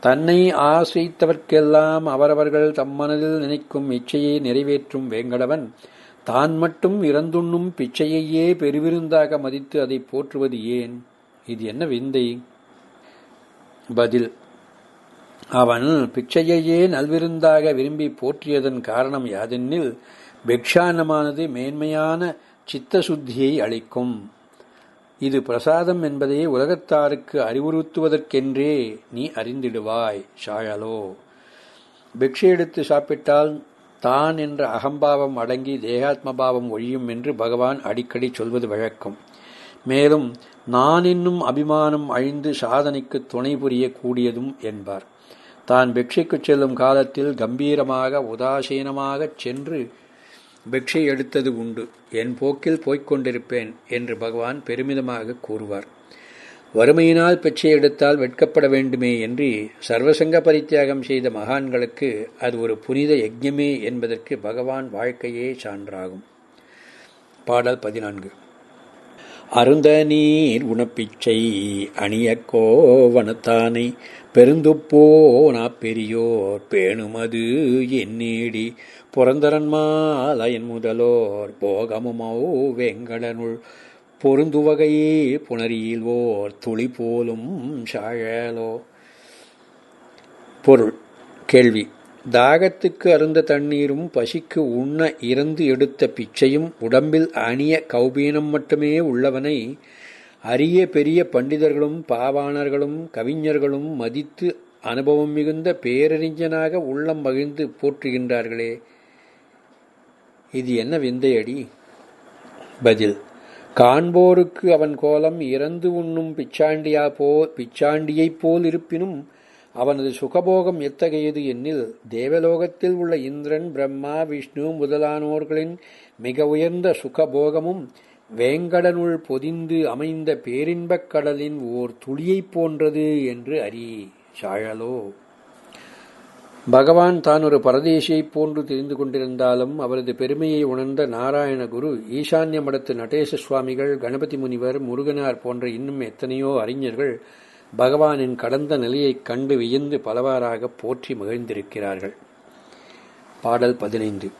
தன்னை ஆசைத்தவர்க்கெல்லாம் அவரவர்கள் தம் மனதில் நினைக்கும் இச்சையை நிறைவேற்றும் வேங்கடவன் தான் மட்டும் இறந்துண்ணும் பிச்சையையே பெருவிருந்தாக மதித்து அதை போற்றுவது ஏன்? இது என்ன விந்தை? பதில் அவன் பிச்சையையே நல்விருந்தாக விரும்பி போற்றியதன் காரணம் யாதெனில் பிக்ஷானமானது மேன்மையான சித்த சுத்தியை அளிக்கும். இது பிரசாதம் என்பதை உலகத்தாருக்கு அறிவுறுத்துவதற்கென்றே நீ அறிந்திடுவாய் ஷாயலோ. பிக்ஷை எடுத்து சாப்பிட்டால் தான் என்ற அகம்பாவம் அடங்கி தேகாத்மபாவம் ஒழியும் என்று பகவான் அடிக்கடி சொல்வது வழக்கம். மேலும் நான் என்னும் அபிமானம் அழிந்து சாதனைக்கு துணை புரிய கூடியதும் என்பார். தான் பிக்ஷைக்குச் செல்லும் காலத்தில் கம்பீரமாக உதாசீனமாகச் சென்று பிக்ஷை எடுத்தது உண்டு. என் போக்கில் போய்க் கொண்டிருப்பேன் என்று பகவான் பெருமிதமாக கூறுவார். வறுமையினால் பிச்சை எடுத்தால் வெட்கப்பட வேண்டுமே என்று சர்வசங்க பரித்தியாகம் செய்த மகான்களுக்கு அது ஒரு புனித யஜ்யமே என்பதற்கு பகவான் வாழ்க்கையே சான்றாகும். பாடல் பதினான்கு. அருந்த நீர் உணப்பிச்சை அணியக்கோவனத்தானை பெருந்துப்போனா பெரியோர் பேணுமது என்னேடி புரந்தரன்மாலயன் முதலோர் போகமுமோ வெங்கடனுள் பொருந்துவகையே புணரியில் ஓர் துளி போலும் சாழலோ. பொருள் கேள்வி. தாகத்துக்கு அருந்த தண்ணீரும் பசிக்கு உண்ண இறந்து எடுத்த பிச்சையும் உடம்பில் அணிய கௌபீனம் மட்டுமே உள்ளவனை அரிய பெரிய பண்டிதர்களும் பாவாணர்களும் கவிஞர்களும் மதித்து அனுபவம் மிகுந்த பேரறிஞனாக உள்ளம் மகிழ்ந்து போற்றுகின்றார்களே. இது என்ன விந்தையடி? பதில். காண்போருக்கு அவன் கோலம் இறந்து உண்ணும் பிச்சாண்டியா போ பிச்சாண்டியைப் போல் இருப்பினும் அவனது சுகபோகம் எத்தகையது எனில் தேவலோகத்தில் உள்ள இந்திரன் பிரம்மா விஷ்ணு முதலானோர்களின் மிக உயர்ந்த சுகபோகமும் வேங்கடனுள் பொதிந்து அமைந்த பேரின்பக் கடலின் ஓர் துளியைப் போன்றது என்று அறி சாழலோ. பகவான் தான் ஒரு பரதேசியைப் போன்று தெரிந்து கொண்டிருந்தாலும் அவரது பெருமையை உணர்ந்த நாராயண குரு ஈசான்ய மடத்து நடேச சுவாமிகள் கணபதி முனிவர் முருகனார் போன்ற இன்னும் எத்தனையோ அறிஞர்கள் பகவானின் கடந்த நிலையைக் கண்டு வியந்து பலவாறாக போற்றி மகிழ்ந்திருக்கிறார்கள். பாடல் பதினைந்து.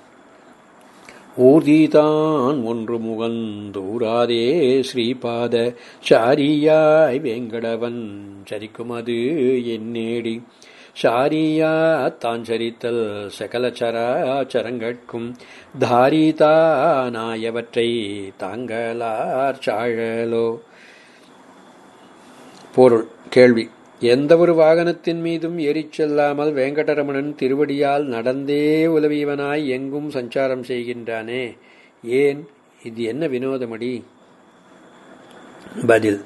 ஊர்தீதான் ஒன்று முகந்தூராதே ஸ்ரீபாத சாரியாய் வேங்கடவன் சரிக்குமது என்னேடி ஷாரியா தான் சரித்தல் சகல சராச்சரங்கட்கும். தாரிதானாயவற்றை தாங்களார் சாழலோ. பொருள் கேள்வி. எந்த ஒரு வாகனத்தின் மீதும் ஏறிச் செல்லாமல் வேங்கடரமணன் திருவடியால் நடந்தே உலவியவனாய் எங்கும் சஞ்சாரம் செய்கின்றானே? ஏன்? இது என்ன வினோதமடி? பதில்.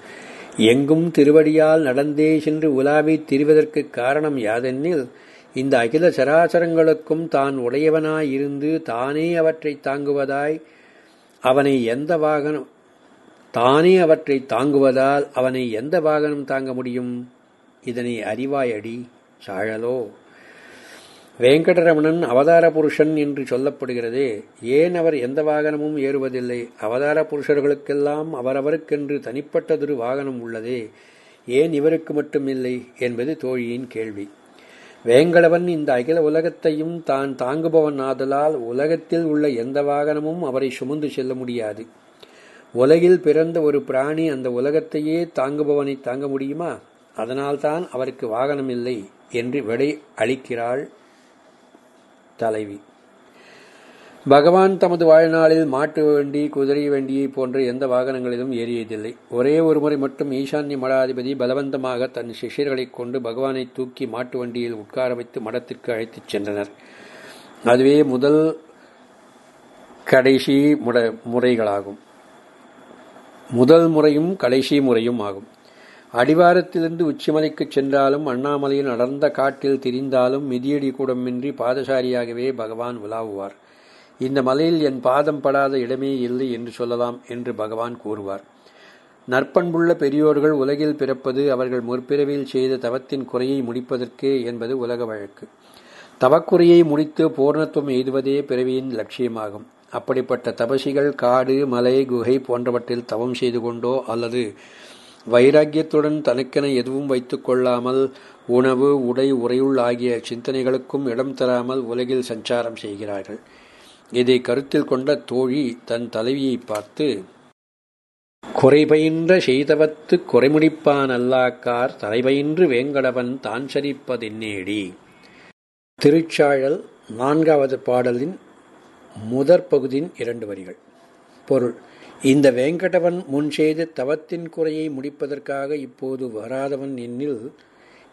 எங்கும் திருவடியால் நடந்தே சென்று உலாவி திரிவதற்கு காரணம் யாதெனில் இந்த அகில சராசரங்களுக்கும் தான் உடையவனாய் இருந்து தானே அவற்றை தாங்குவதாய் அவனை எந்த வாகனம் தானே அவற்றை தாங்குவதால் அவனை எந்த வாகனம் தாங்க முடியும்? இதனை அறிவாயடி சாழலோ. வேங்கடரமணன் அவதார புருஷன் என்று சொல்லப்படுகிறது. ஏன் அவர் எந்த வாகனமும் ஏறுவதில்லை? அவதார புருஷர்களுக்கெல்லாம் அவரவருக்கென்று தனிப்பட்டதொரு வாகனம் உள்ளதே. ஏன் இவருக்கு மட்டும் இல்லை என்பது தோழியின் கேள்வி. வேங்கடவன் இந்த அகில உலகத்தையும் தான் தாங்குபவன் ஆதலால் உலகத்தில் உள்ள எந்த வாகனமும் அவரை சுமந்து செல்ல முடியாது. உலகில் பிறந்த ஒரு பிராணி அந்த உலகத்தையே தாங்குபவனை தாங்க முடியுமா? அதனால்தான் அவருக்கு வாகனம் இல்லை என்று விடை அளிக்கிறாள் தலைவி. பகவான் தமது வாழ்நாளில் மாட்டு வண்டி குதிரை வண்டியை போன்ற எந்த வாகனங்களிலும் ஏறியதில்லை. ஒரே ஒரு முறை மட்டும் ஈசான்ய மடாதிபதி பலவந்தமாக தன் சிஷ்யர்களைக் கொண்டு பகவானை தூக்கி மாட்டு வண்டியில் உட்கார வைத்து மடத்திற்கு அழைத்துச் சென்றனர். அதுவே முதல் கடைசி முட முறைகளாகும். முதல் முறையும் கடைசி முறையும் ஆகும். அடிவாரத்திலிருந்து உச்சிமலைக்குச் சென்றாலும் அண்ணாமலையில் அடர்ந்த காட்டில் திரிந்தாலும் மிதியடி கூடமின்றி பாதசாரியாகவே பகவான் உலாவுவார். இந்த மலையில் என் பாதம் படாத இடமே இல்லை என்று சொல்லலாம் என்று பகவான் கூறுவார். நற்பண்புள்ள பெரியோர்கள் உலகில் பிறப்பது அவர்கள் முற்பிறவியில் செய்த தவத்தின் குறையை முடிப்பதற்கே என்பது உலக வழக்கு. தவக்குறையை முடித்து பூர்ணத்துவம் எய்துவதே பிறவியின் லட்சியமாகும். அப்படிப்பட்ட தபசிகள் காடு மலை குகை போன்றவற்றில் தவம் செய்து கொண்டோ அல்லது வைராக்கியத்துடன் தனக்கென எதுவும் வைத்துக் கொள்ளாமல் உணவு உடை உறையுள் ஆகிய சிந்தனைகளுக்கும் இடம் தராமல் உலகில் சஞ்சாரம் செய்கிறார்கள். இதை கருத்தில் கொண்ட தோழி தன் தலைவியை பார்த்து குறைபயின்ற செய்தவத்து குறைமுடிப்பான் அல்லாக்கார் தலைபயின்று வேங்கடவன் தான் சரிப்பதென்னேடி திருச்சாழல் நான்காவது பாடலின் முதற் பகுதியின் இரண்டு வரிகள். பொருள். இந்த வேங்கடவன் முன் செய்து தவத்தின் குறையை முடிப்பதற்காக இப்போது வராதவன் என்னில்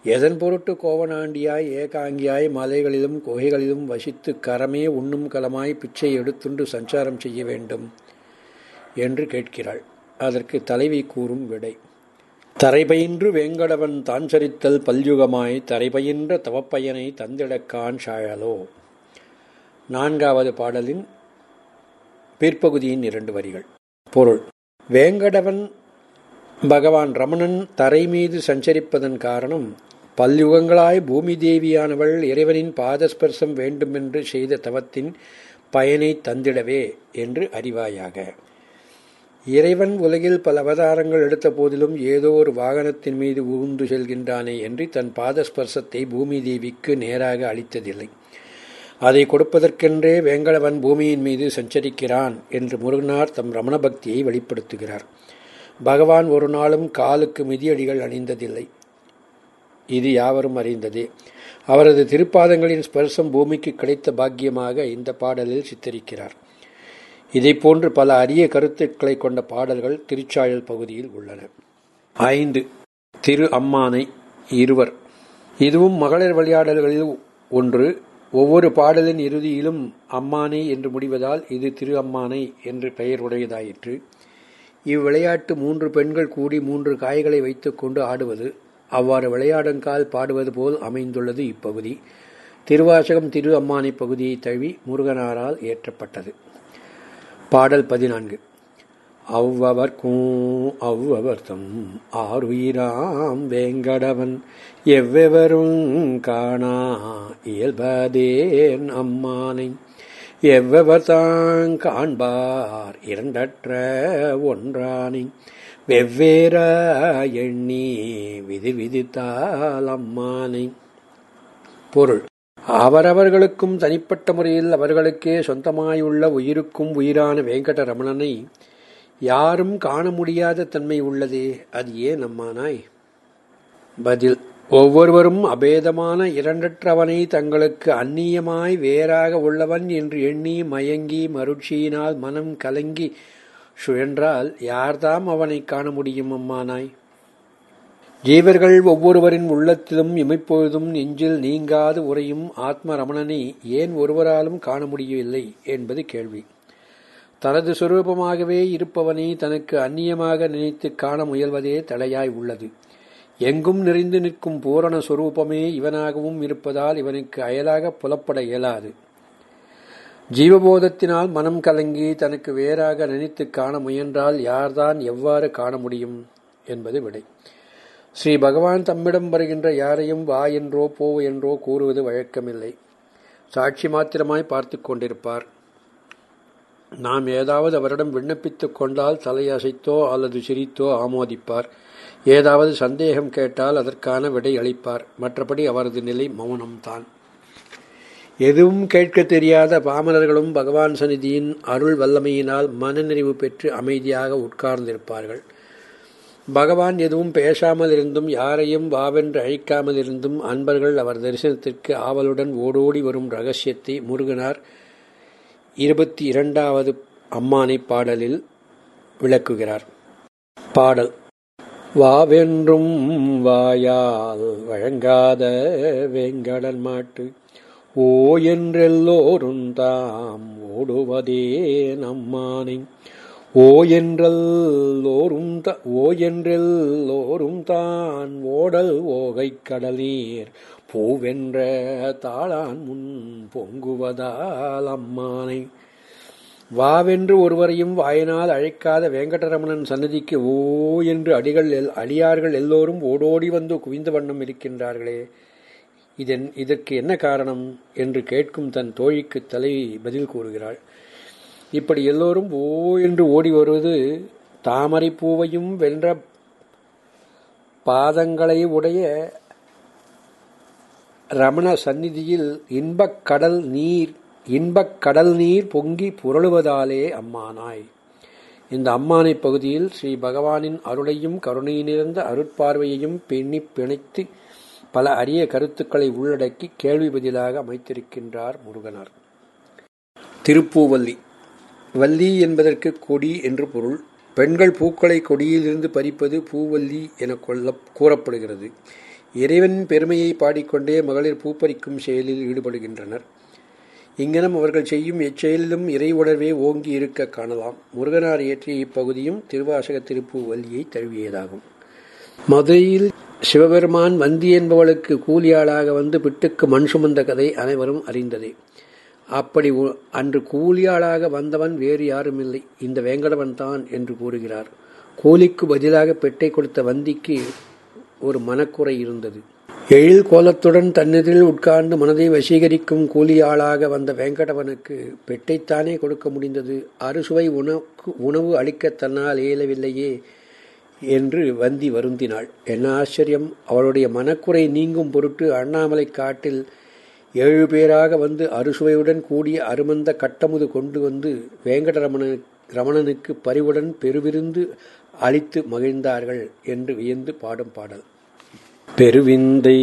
எதன் பொருட்டு கோவனாண்டியாய் ஏகாங்கியாய் மலைகளிலும் குகைகளிலும் வசித்து கரமே உண்ணும் கலமாய் பிச்சை எடுத்துண்டு சஞ்சாரம் செய்ய வேண்டும் என்று கேட்கிறாள். அதற்கு தலைவி கூறும் விடை. தரைபயின்று வேங்கடவன் தான் சரித்தல் பல்யுகமாய் தரைபயின்ற தவப்பயனை தந்திடக்கான் சாழலோ நான்காவது பாடலின் பிற்பகுதியின் இரண்டு வரிகள். பொருள். வேங்கடவன் பகவான் ரமணன் தரை மீது சஞ்சரிப்பதன் காரணம் பல்யுகங்களாய் பூமி தேவியானவள் இறைவனின் பாதஸ்பர்சம் வேண்டுமென்று செய்த தவத்தின் பயனை தந்திடவே என்று அறிவாயாக. இறைவன் உலகில் பல அவதாரங்கள் எடுத்த போதிலும் ஏதோ ஒரு வாகனத்தின் மீது ஊர்ந்து செல்கின்றானே என்று தன் பாதஸ்பர்சத்தை பூமி தேவிக்கு நேராக அளித்ததில்லை. அதை கொடுப்பதற்கென்றே வேங்கடவன் பூமியின் மீது சஞ்சரிக்கிறான் என்று முருகனார் தம் ரமண பக்தியை வெளிப்படுத்துகிறார். பகவான் ஒரு நாளும் காலுக்கு மிதியடிகள் அணிந்ததில்லை. இது யாவரும் அறிந்ததே. அவரது திருப்பாதங்களின் ஸ்பர்சம் பூமிக்கு கிடைத்த பாக்கியமாக இந்த பாடலில் சித்தரிக்கிறார். இதை போன்று பல அரிய கருத்துக்களை கொண்ட பாடல்கள் திருச்சாயல் பகுதியில் உள்ளன. ஐந்து. திரு அம்மானை இருவர். இதுவும் மகளிர் விளையாடல்களில் ஒன்று. ஒவ்வொரு பாடலின் இறுதியிலும் அம்மானை என்று முடிவதால் இது திரு அம்மானை என்று பெயர் உடையதாயிற்று. இவ்விளையாட்டு மூன்று பெண்கள் கூடி மூன்று காய்களை வைத்துக்கொண்டு ஆடுவது அவ்வாறு விளையாடங்கால் பாடுவது போல் அமைந்துள்ளது இப்பகுதி. திருவாசகம் திரு அம்மானை பகுதியை தழுவி முருகனாரால் ஏற்றப்பட்டது. பாடல் பதினான்கு. அவ்வவர்க்கும் அவ்வவர்த்தம் ஆறுயிராம் வேங்கடவன் எவ்வெவரும் காணா இயல்பதேன் அம்மானை. எவ்வவர்தாங் காண்பார் இரண்டற்ற ஒன்றானை. வெவ்வேற எண்ணி விதி விதித்தால் அம்மானை. பொருள். அவரவர்களுக்கும் தனிப்பட்ட முறையில் அவர்களுக்கே சொந்தமாயுள்ள உயிருக்கும் உயிரான வெங்கடரமணனை யாரும் காண முடியாத தன்மை உள்ளதே அது ஏன் அம்மானாய் பதில் ஒவ்வொருவரும் அபேதமான இரண்டற்றவனை தங்களுக்கு அந்நியமாய் வேறாக உள்ளவன் என்று எண்ணி மயங்கி மருட்சியினால் மனம் கலங்கி சுழன்றால் யார்தாம் அவனை காண முடியும் அம்மானாய்? ஜீவர்கள் ஒவ்வொருவரின் உள்ளத்திலும் இமைப்பொழுதும் நெஞ்சில் நீங்காது உறையும் ஆத்ம ரமணனை ஏன் ஒருவராலும் காண முடியவில்லை என்பது கேள்வி. தனது சுரூபமாகவே இருப்பவனை தனக்கு அந்நியமாக நினைத்து காண முயல்வதே தடையாய் உள்ளது. எங்கும் நிறைந்து நிற்கும் பூரண சுரூபமே இவனாகவும் இருப்பதால் இவனுக்கு அயலாக புலப்பட இயலாது. ஜீவபோதத்தினால் மனம் கலங்கி தனக்கு வேறாக நினைத்து காண முயன்றால் யார்தான் எவ்வாறு காண முடியும் என்பது விடை. ஸ்ரீ பகவான் தம்மிடம் வருகின்ற யாரையும் வா என்றோ போ என்றோ கூறுவது வழக்கமில்லை. சாட்சி மாத்திரமாய் பார்த்து கொண்டிருப்பார். நாம் ஏதாவது அவரிடம் விண்ணப்பித்துக் கொண்டால் தலையசைத்தோ அல்லது சிரித்தோ ஆமோதிப்பார். ஏதாவது சந்தேகம் கேட்டால் அதற்கான விடை அளிப்பார். மற்றபடி அவரது நிலை மௌனம்தான். எதுவும் கேட்க தெரியாத பாமரர்களும் பகவான் சந்நிதியின் அருள் வல்லமையினால் மனநிறைவு பெற்று அமைதியாக உட்கார்ந்திருப்பார்கள். பகவான் எதுவும் பேசாமல் இருந்தும் யாரையும் வாவென்று அழைக்காமல் இருந்தும் அன்பர்கள் அவர் தரிசனத்திற்கு ஆவலுடன் ஓடோடி வரும் ரகசியத்தை முருகனார் இருபத்தி இரண்டாவது அம்மானை பாடலில் விளக்குகிறார். பாடல் வாவென்றும் வாயால் வழங்காத வேங்கடல் மாட்டு ஓ என்றெல்லோரும் தாம் ஓடுவதே நம்மானை ஓ என்றெல்லோரும் ஓ என்றெல்லோரும் தான் ஓடல் ஓகை கடலீர் பூவென்ற தாளான் முன் பொங்குவதால் அம்மானை. வாவென்று ஒருவரையும் வாயினால் அழைக்காத வேங்கடரமணன் சன்னதிக்கு ஓ என்று அடிகள் அடியார்கள் எல்லோரும் ஓடோடி வந்து குவிந்த வண்ணம் இருக்கின்றார்களே. இதன் இதற்கு என்ன காரணம்? என்று கேட்கும் தன் தோழிக்கு தலை பதில் கூறுகிறாள். இப்படி எல்லோரும் ஓ என்று ஓடி வருவது தாமரை பூவையும் வென்ற பாதங்களை உடைய ரமண சந்நிதியில் இன்பக் கடல் நீர் இன்பக் கடல் நீர் பொங்கி புரளுவதாலே அம்மானாய். இந்த அம்மானை பகுதியில் ஸ்ரீ பகவானின் அருளையும் கருணை நிறைந்த அருட்பார்வையையும் பெண்ணி பிணைத்து பல அரிய கருத்துக்களை உள்ளடக்கி கேள்வி பதிலாக அமைத்திருக்கின்றார் முருகனார். திருப்பூவல்லி. வள்ளி என்பதற்கு கொடி என்று பொருள். பெண்கள் பூக்களை கொடியிலிருந்து பறிப்பது பூவல்லி என கொள்ள கூறப்படுகிறது. இறைவன் பெருமையை பாடிக்கொண்டே மகளிர் பூப்பறிக்கும் செயலில் ஈடுபடுகின்றனர். இங்கனம் அவர்கள் செய்யும் எச்செயலிலும் இறை உணர்வே ஓங்கி இருக்க காணலாம். முருகனார் இயற்றிய இப்பகுதியும் திருவாசக திருப்பு வல்லியை தழுவியதாகும். மதுரையில் சிவபெருமான் வந்தி என்பவளுக்கு கூலியாளாக வந்து பிட்டுக்கு மண் சுமந்த கதை அனைவரும் அறிந்ததே. அப்படி அன்று கூலியாளாக வந்தவன் வேறு யாரும் இல்லை இந்த வேங்கடவன் தான் என்று கூறுகிறார். கூலிக்கு பதிலாக பெட்டை கொடுத்த வந்திக்கு ஒரு மனக்குறை இருந்தது. எழில் கோலத்துடன் தன்னெதிரில் உட்கார்ந்து மனதை வசீகரிக்கும் கூலியாளாக வந்த வேங்கடவனுக்கு பெட்டைத்தானே கொடுக்க முடிந்தது. அறுசுவை உணவு உணவு அளிக்க தன்னால் இயலவில்லையே என்று வந்தி வருந்தினாள். என்ன ஆச்சரியம்? அவளுடைய மனக்குறை நீங்கும் பொருட்டு அண்ணாமலை காட்டில் ஏழு பேராக வந்து அறுசுவையுடன் கூடிய அருமந்த கட்டமுது கொண்டு வந்து வேங்கடரமண ரமணனுக்கு பரிவுடன் பெருவிருந்து அழித்து மகிழ்ந்தார்கள் என்று வியந்து பாடும் பாடல். பெருவிந்தை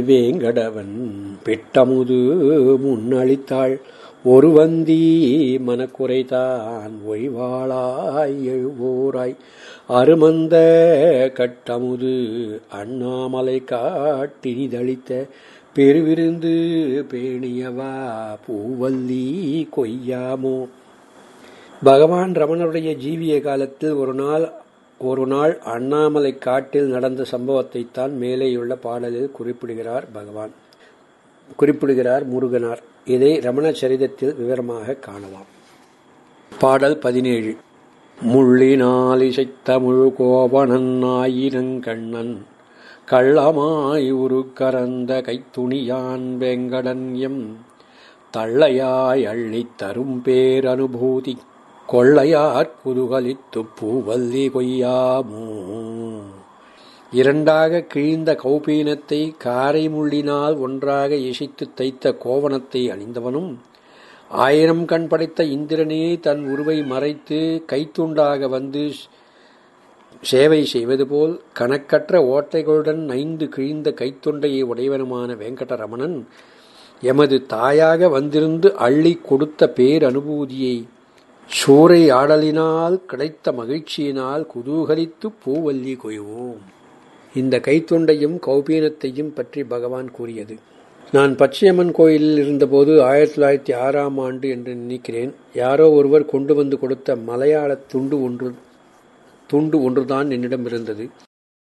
வேங்கடவன் பிட்டமுது முன்னளித்தாள். ஒரு வந்தி மனக்குறைதான் ஒய்வாளாய் எழுவோராய். அருமந்த கட்டமுது அண்ணாமலை காட்டினிதளித்த பெருவிருந்து பேணியவா பூவல்லி கொய்யாமோ. பகவான் ரமணருடைய ஜீவிய காலத்தில் ஒரு நாள் ஒரு நாள் அண்ணாமலை காட்டில் நடந்த சம்பவத்தைத்தான் மேலேயுள்ள பாடலில் குறிப்பிடுகிறார் பகவான். குறிப்பிடுகிறார் முருகனார். இதை ரமண சரிதத்தில் விவரமாக காணலாம். பாடல் பதினேழு. முள்ளினால் இசைத்த முழு கோபணன் ஆயினங்கண்ணன் கள்ளமாய் உரு கரந்த கைத்துணியான் வெங்கடன் எம் தள்ளையாய் அள்ளித் தரும் பேரனுபூதி கொள்ளையார் குதுகலித்து பூவல்லி கொய்யாமோ? இரண்டாக கிழிந்த கௌபீனத்தை காரை முள்ளினால் ஒன்றாக இசைத்து தைத்த கோவணத்தை அணிந்தவனும் ஆயிரம் கண் படைத்த இந்திரனே தன் உருவை மறைத்து கைத்துண்டாக வந்து சேவை செய்வது போல் கணக்கற்ற ஓட்டைகளுடன் நைந்து கிழிந்த கைத்தொண்டையை உடையவனுமான வெங்கடரமணன் எமது தாயாக வந்திருந்து அள்ளி கொடுத்த பேரனுபூதியை சூறை ஆடலினால் கிடைத்த மகிழ்ச்சியினால் குதூகலித்து பூவல்லி கொய்வோம். இந்த கைத்தொண்டையும் கௌபீனத்தையும் பற்றி பகவான் கூறியது. நான் பச்சையம்மன் கோயிலில் இருந்தபோது ஆயிரத்தி தொள்ளாயிரத்தி ஆறாம் ஆண்டு என்று நினைக்கிறேன். யாரோ ஒருவர் கொண்டு வந்து கொடுத்த மலையாள துண்டு ஒன்று துண்டு ஒன்றுதான் என்னிடம் இருந்தது.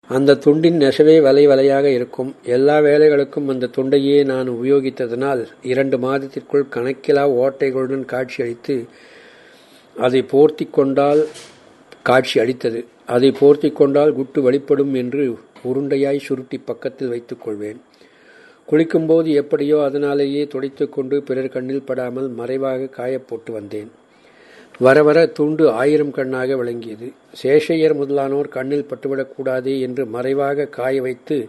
அந்த துண்டின் நெசவே வலை வலையாக இருக்கும். எல்லா வேலைகளுக்கும் அந்த துண்டையே நான் உபயோகித்ததனால் இரண்டு மாதத்திற்குள் கணக்கிலா ஓட்டைகளுடன் காட்சியளித்து அதை போர்த்தி கொண்டால் காட்சி அளித்தது. அதை போர்த்தி கொண்டால் குட்டு வழிபடும் என்று உருண்டையாய் சுருட்டி பக்கத்தில் வைத்துக் கொள்வேன். குளிக்கும்போது எப்படியோ அதனாலேயே துடைத்துக் கொண்டு பிறர் கண்ணில் படாமல் மறைவாக காயப்போட்டு வந்தேன். வர வர துண்டு ஆயிரம் கண்ணாக விளங்கியது. சேஷையர் முதலானோர் கண்ணில் பட்டுவிடக்கூடாதே என்று மறைவாக காய வைத்து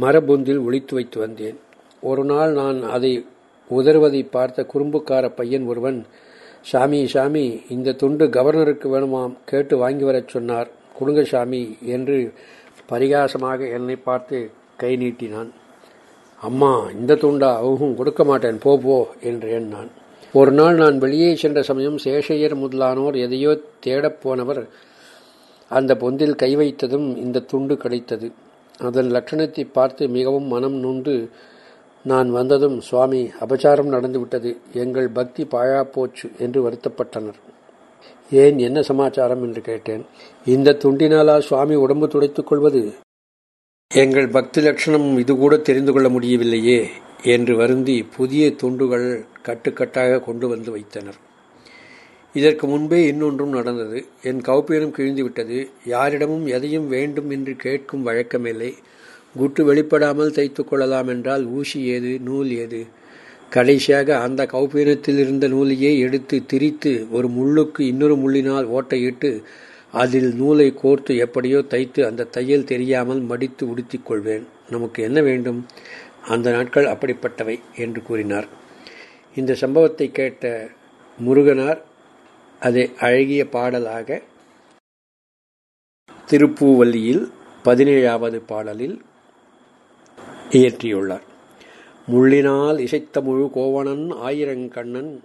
மரபொந்தில் ஒழித்து வைத்து வந்தேன். ஒரு நாள் நான் அதை உதறுவதை பார்த்த குறும்புக்கார பையன் ஒருவன் சாமி சாமி இந்த துண்டு கவர்னருக்கு வேணுமாம் கேட்டு வாங்கி வரச் சொன்னார். கொடுங்க சாமி என்று பரிகாசமாக என்னை பார்த்து கை நீட்டினான். அம்மா இந்த துண்டா? அவகும் கொடுக்க மாட்டேன். போ போ என்றேன் நான் ஒரு நாள் நான் வெளியே சென்ற சமயம் சேஷையர் முதலானோர் எதையோ தேடப் போனவர் அந்த பொந்தில் கை வைத்ததும் இந்த துண்டு கிடைத்தது. அதன் லட்சணத்தை பார்த்து மிகவும் மனம் நொந்து நான் வந்ததும் சுவாமி அபச்சாரம் நடந்துவிட்டது. எங்கள் பக்தி பாழா போச்சு என்று வருத்தப்பட்டனர். ஏன் என்ன சமாச்சாரம் என்று கேட்டேன். இந்த துண்டினாலா சுவாமி உடம்பு துடைத்துக் கொள்வது? எங்கள் பக்தி லட்சணம் இது கூட தெரிந்து கொள்ள முடியவில்லையே என்று வருந்தி புதிய துண்டுகள் கட்டுக்கட்டாக கொண்டு வந்து வைத்தனர். இதற்கு முன்பே இன்னொன்றும் நடந்தது. என் கௌப்பீனம் கிழிந்துவிட்டது. யாரிடமும் எதையும் வேண்டும் என்று கேட்கும் வழக்கமில்லை. குட்டு வெளிப்படாமல் தைத்து கொள்ளலாம் என்றால் ஊசி ஏது நூல் ஏது? கடைசியாக அந்த கௌபீனத்தில் இருந்த நூலையே எடுத்து திரித்து ஒரு முள்ளுக்கு இன்னொரு முள்ளினால் ஓட்டையிட்டு அதில் நூலை கோர்த்து எப்படியோ தைத்து அந்த தையல் தெரியாமல் மடித்து உடுத்திக் கொள்வேன். நமக்கு என்ன வேண்டும்? அந்த நாட்கள் அப்படிப்பட்டவை என்று கூறினார். இந்த சம்பவத்தை கேட்ட முருகனார் அதை அழகிய பாடலாக திருப்பூவல்லியில் பதினேழாவது பாடலில் இயற்றியுள்ளார். முள்ளினால் இசைத்த முழு கோவணன் ஆயிரங்கண்ணன்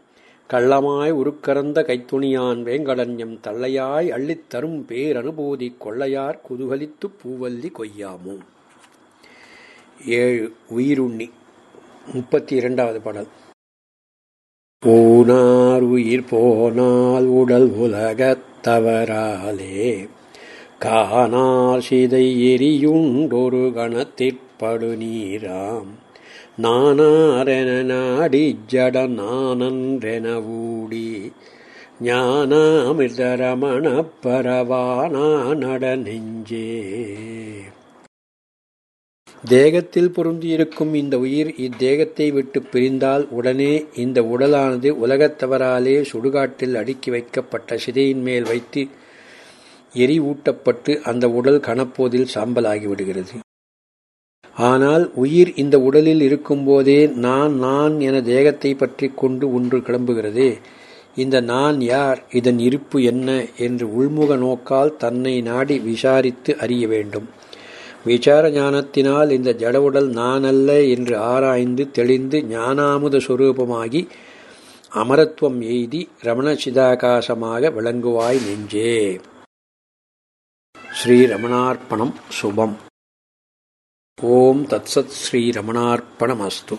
கள்ளமாய் உருக்கறந்த கைத்துணியான் வேங்கடன்யம் தள்ளையாய் அள்ளித் தரும் பேரனுபூதி கொள்ளையார் குதுகலித்து பூவல்லி கொய்யாமோ. ஏழு உயிருண்ணி. முப்பத்தி இரண்டாவது பாடல். ஊனார் உயிர் போனால் உடல் உலகத்தவராலே காணார் சிதை எரியுண்டொரு கணத்திற் நீராம் நானாரென நாடி ஜட நானன்றென ஊடி ஞானாமிர்தரமண பரவானா நட நெஞ்சே. தேகத்தில் பொருந்தியிருக்கும் இந்த உயிர் இத்தேகத்தை விட்டு பிரிந்தால் உடனே இந்த உடலானது உலகத்தவராலே சுடுகாட்டில் அடுக்கி வைக்கப்பட்ட சிதையின் மேல் வைத்து எரிவூட்டப்பட்டு அந்த உடல் கணப்போதில் சாம்பலாகிவிடுகிறது ஆனால் உயிர் இந்த உடலில் இருக்கும்போதே நான் நான் என தேகத்தை பற்றி கொண்டு ஒன்று கிளம்புகிறதே. இந்த நான் யார்? இதன் இருப்பு என்ன? என்று உள்முக நோக்கால் தன்னை நாடி விசாரித்து அறிய வேண்டும். விசார ஞானத்தினால் இந்த ஜடவுடல் நானல்ல என்று ஆராய்ந்து தெளிந்து ஞானாமுத சுரூபமாகி அமரத்துவம் எய்தி ரமண சிதாகாசமாக விளங்குவாய் நெஞ்சே. ஸ்ரீ ரமணார்ப்பணம் சுபம். ஓம் தத்சத் ஸ்ரீ ரமணார்ப்பணமஸ்து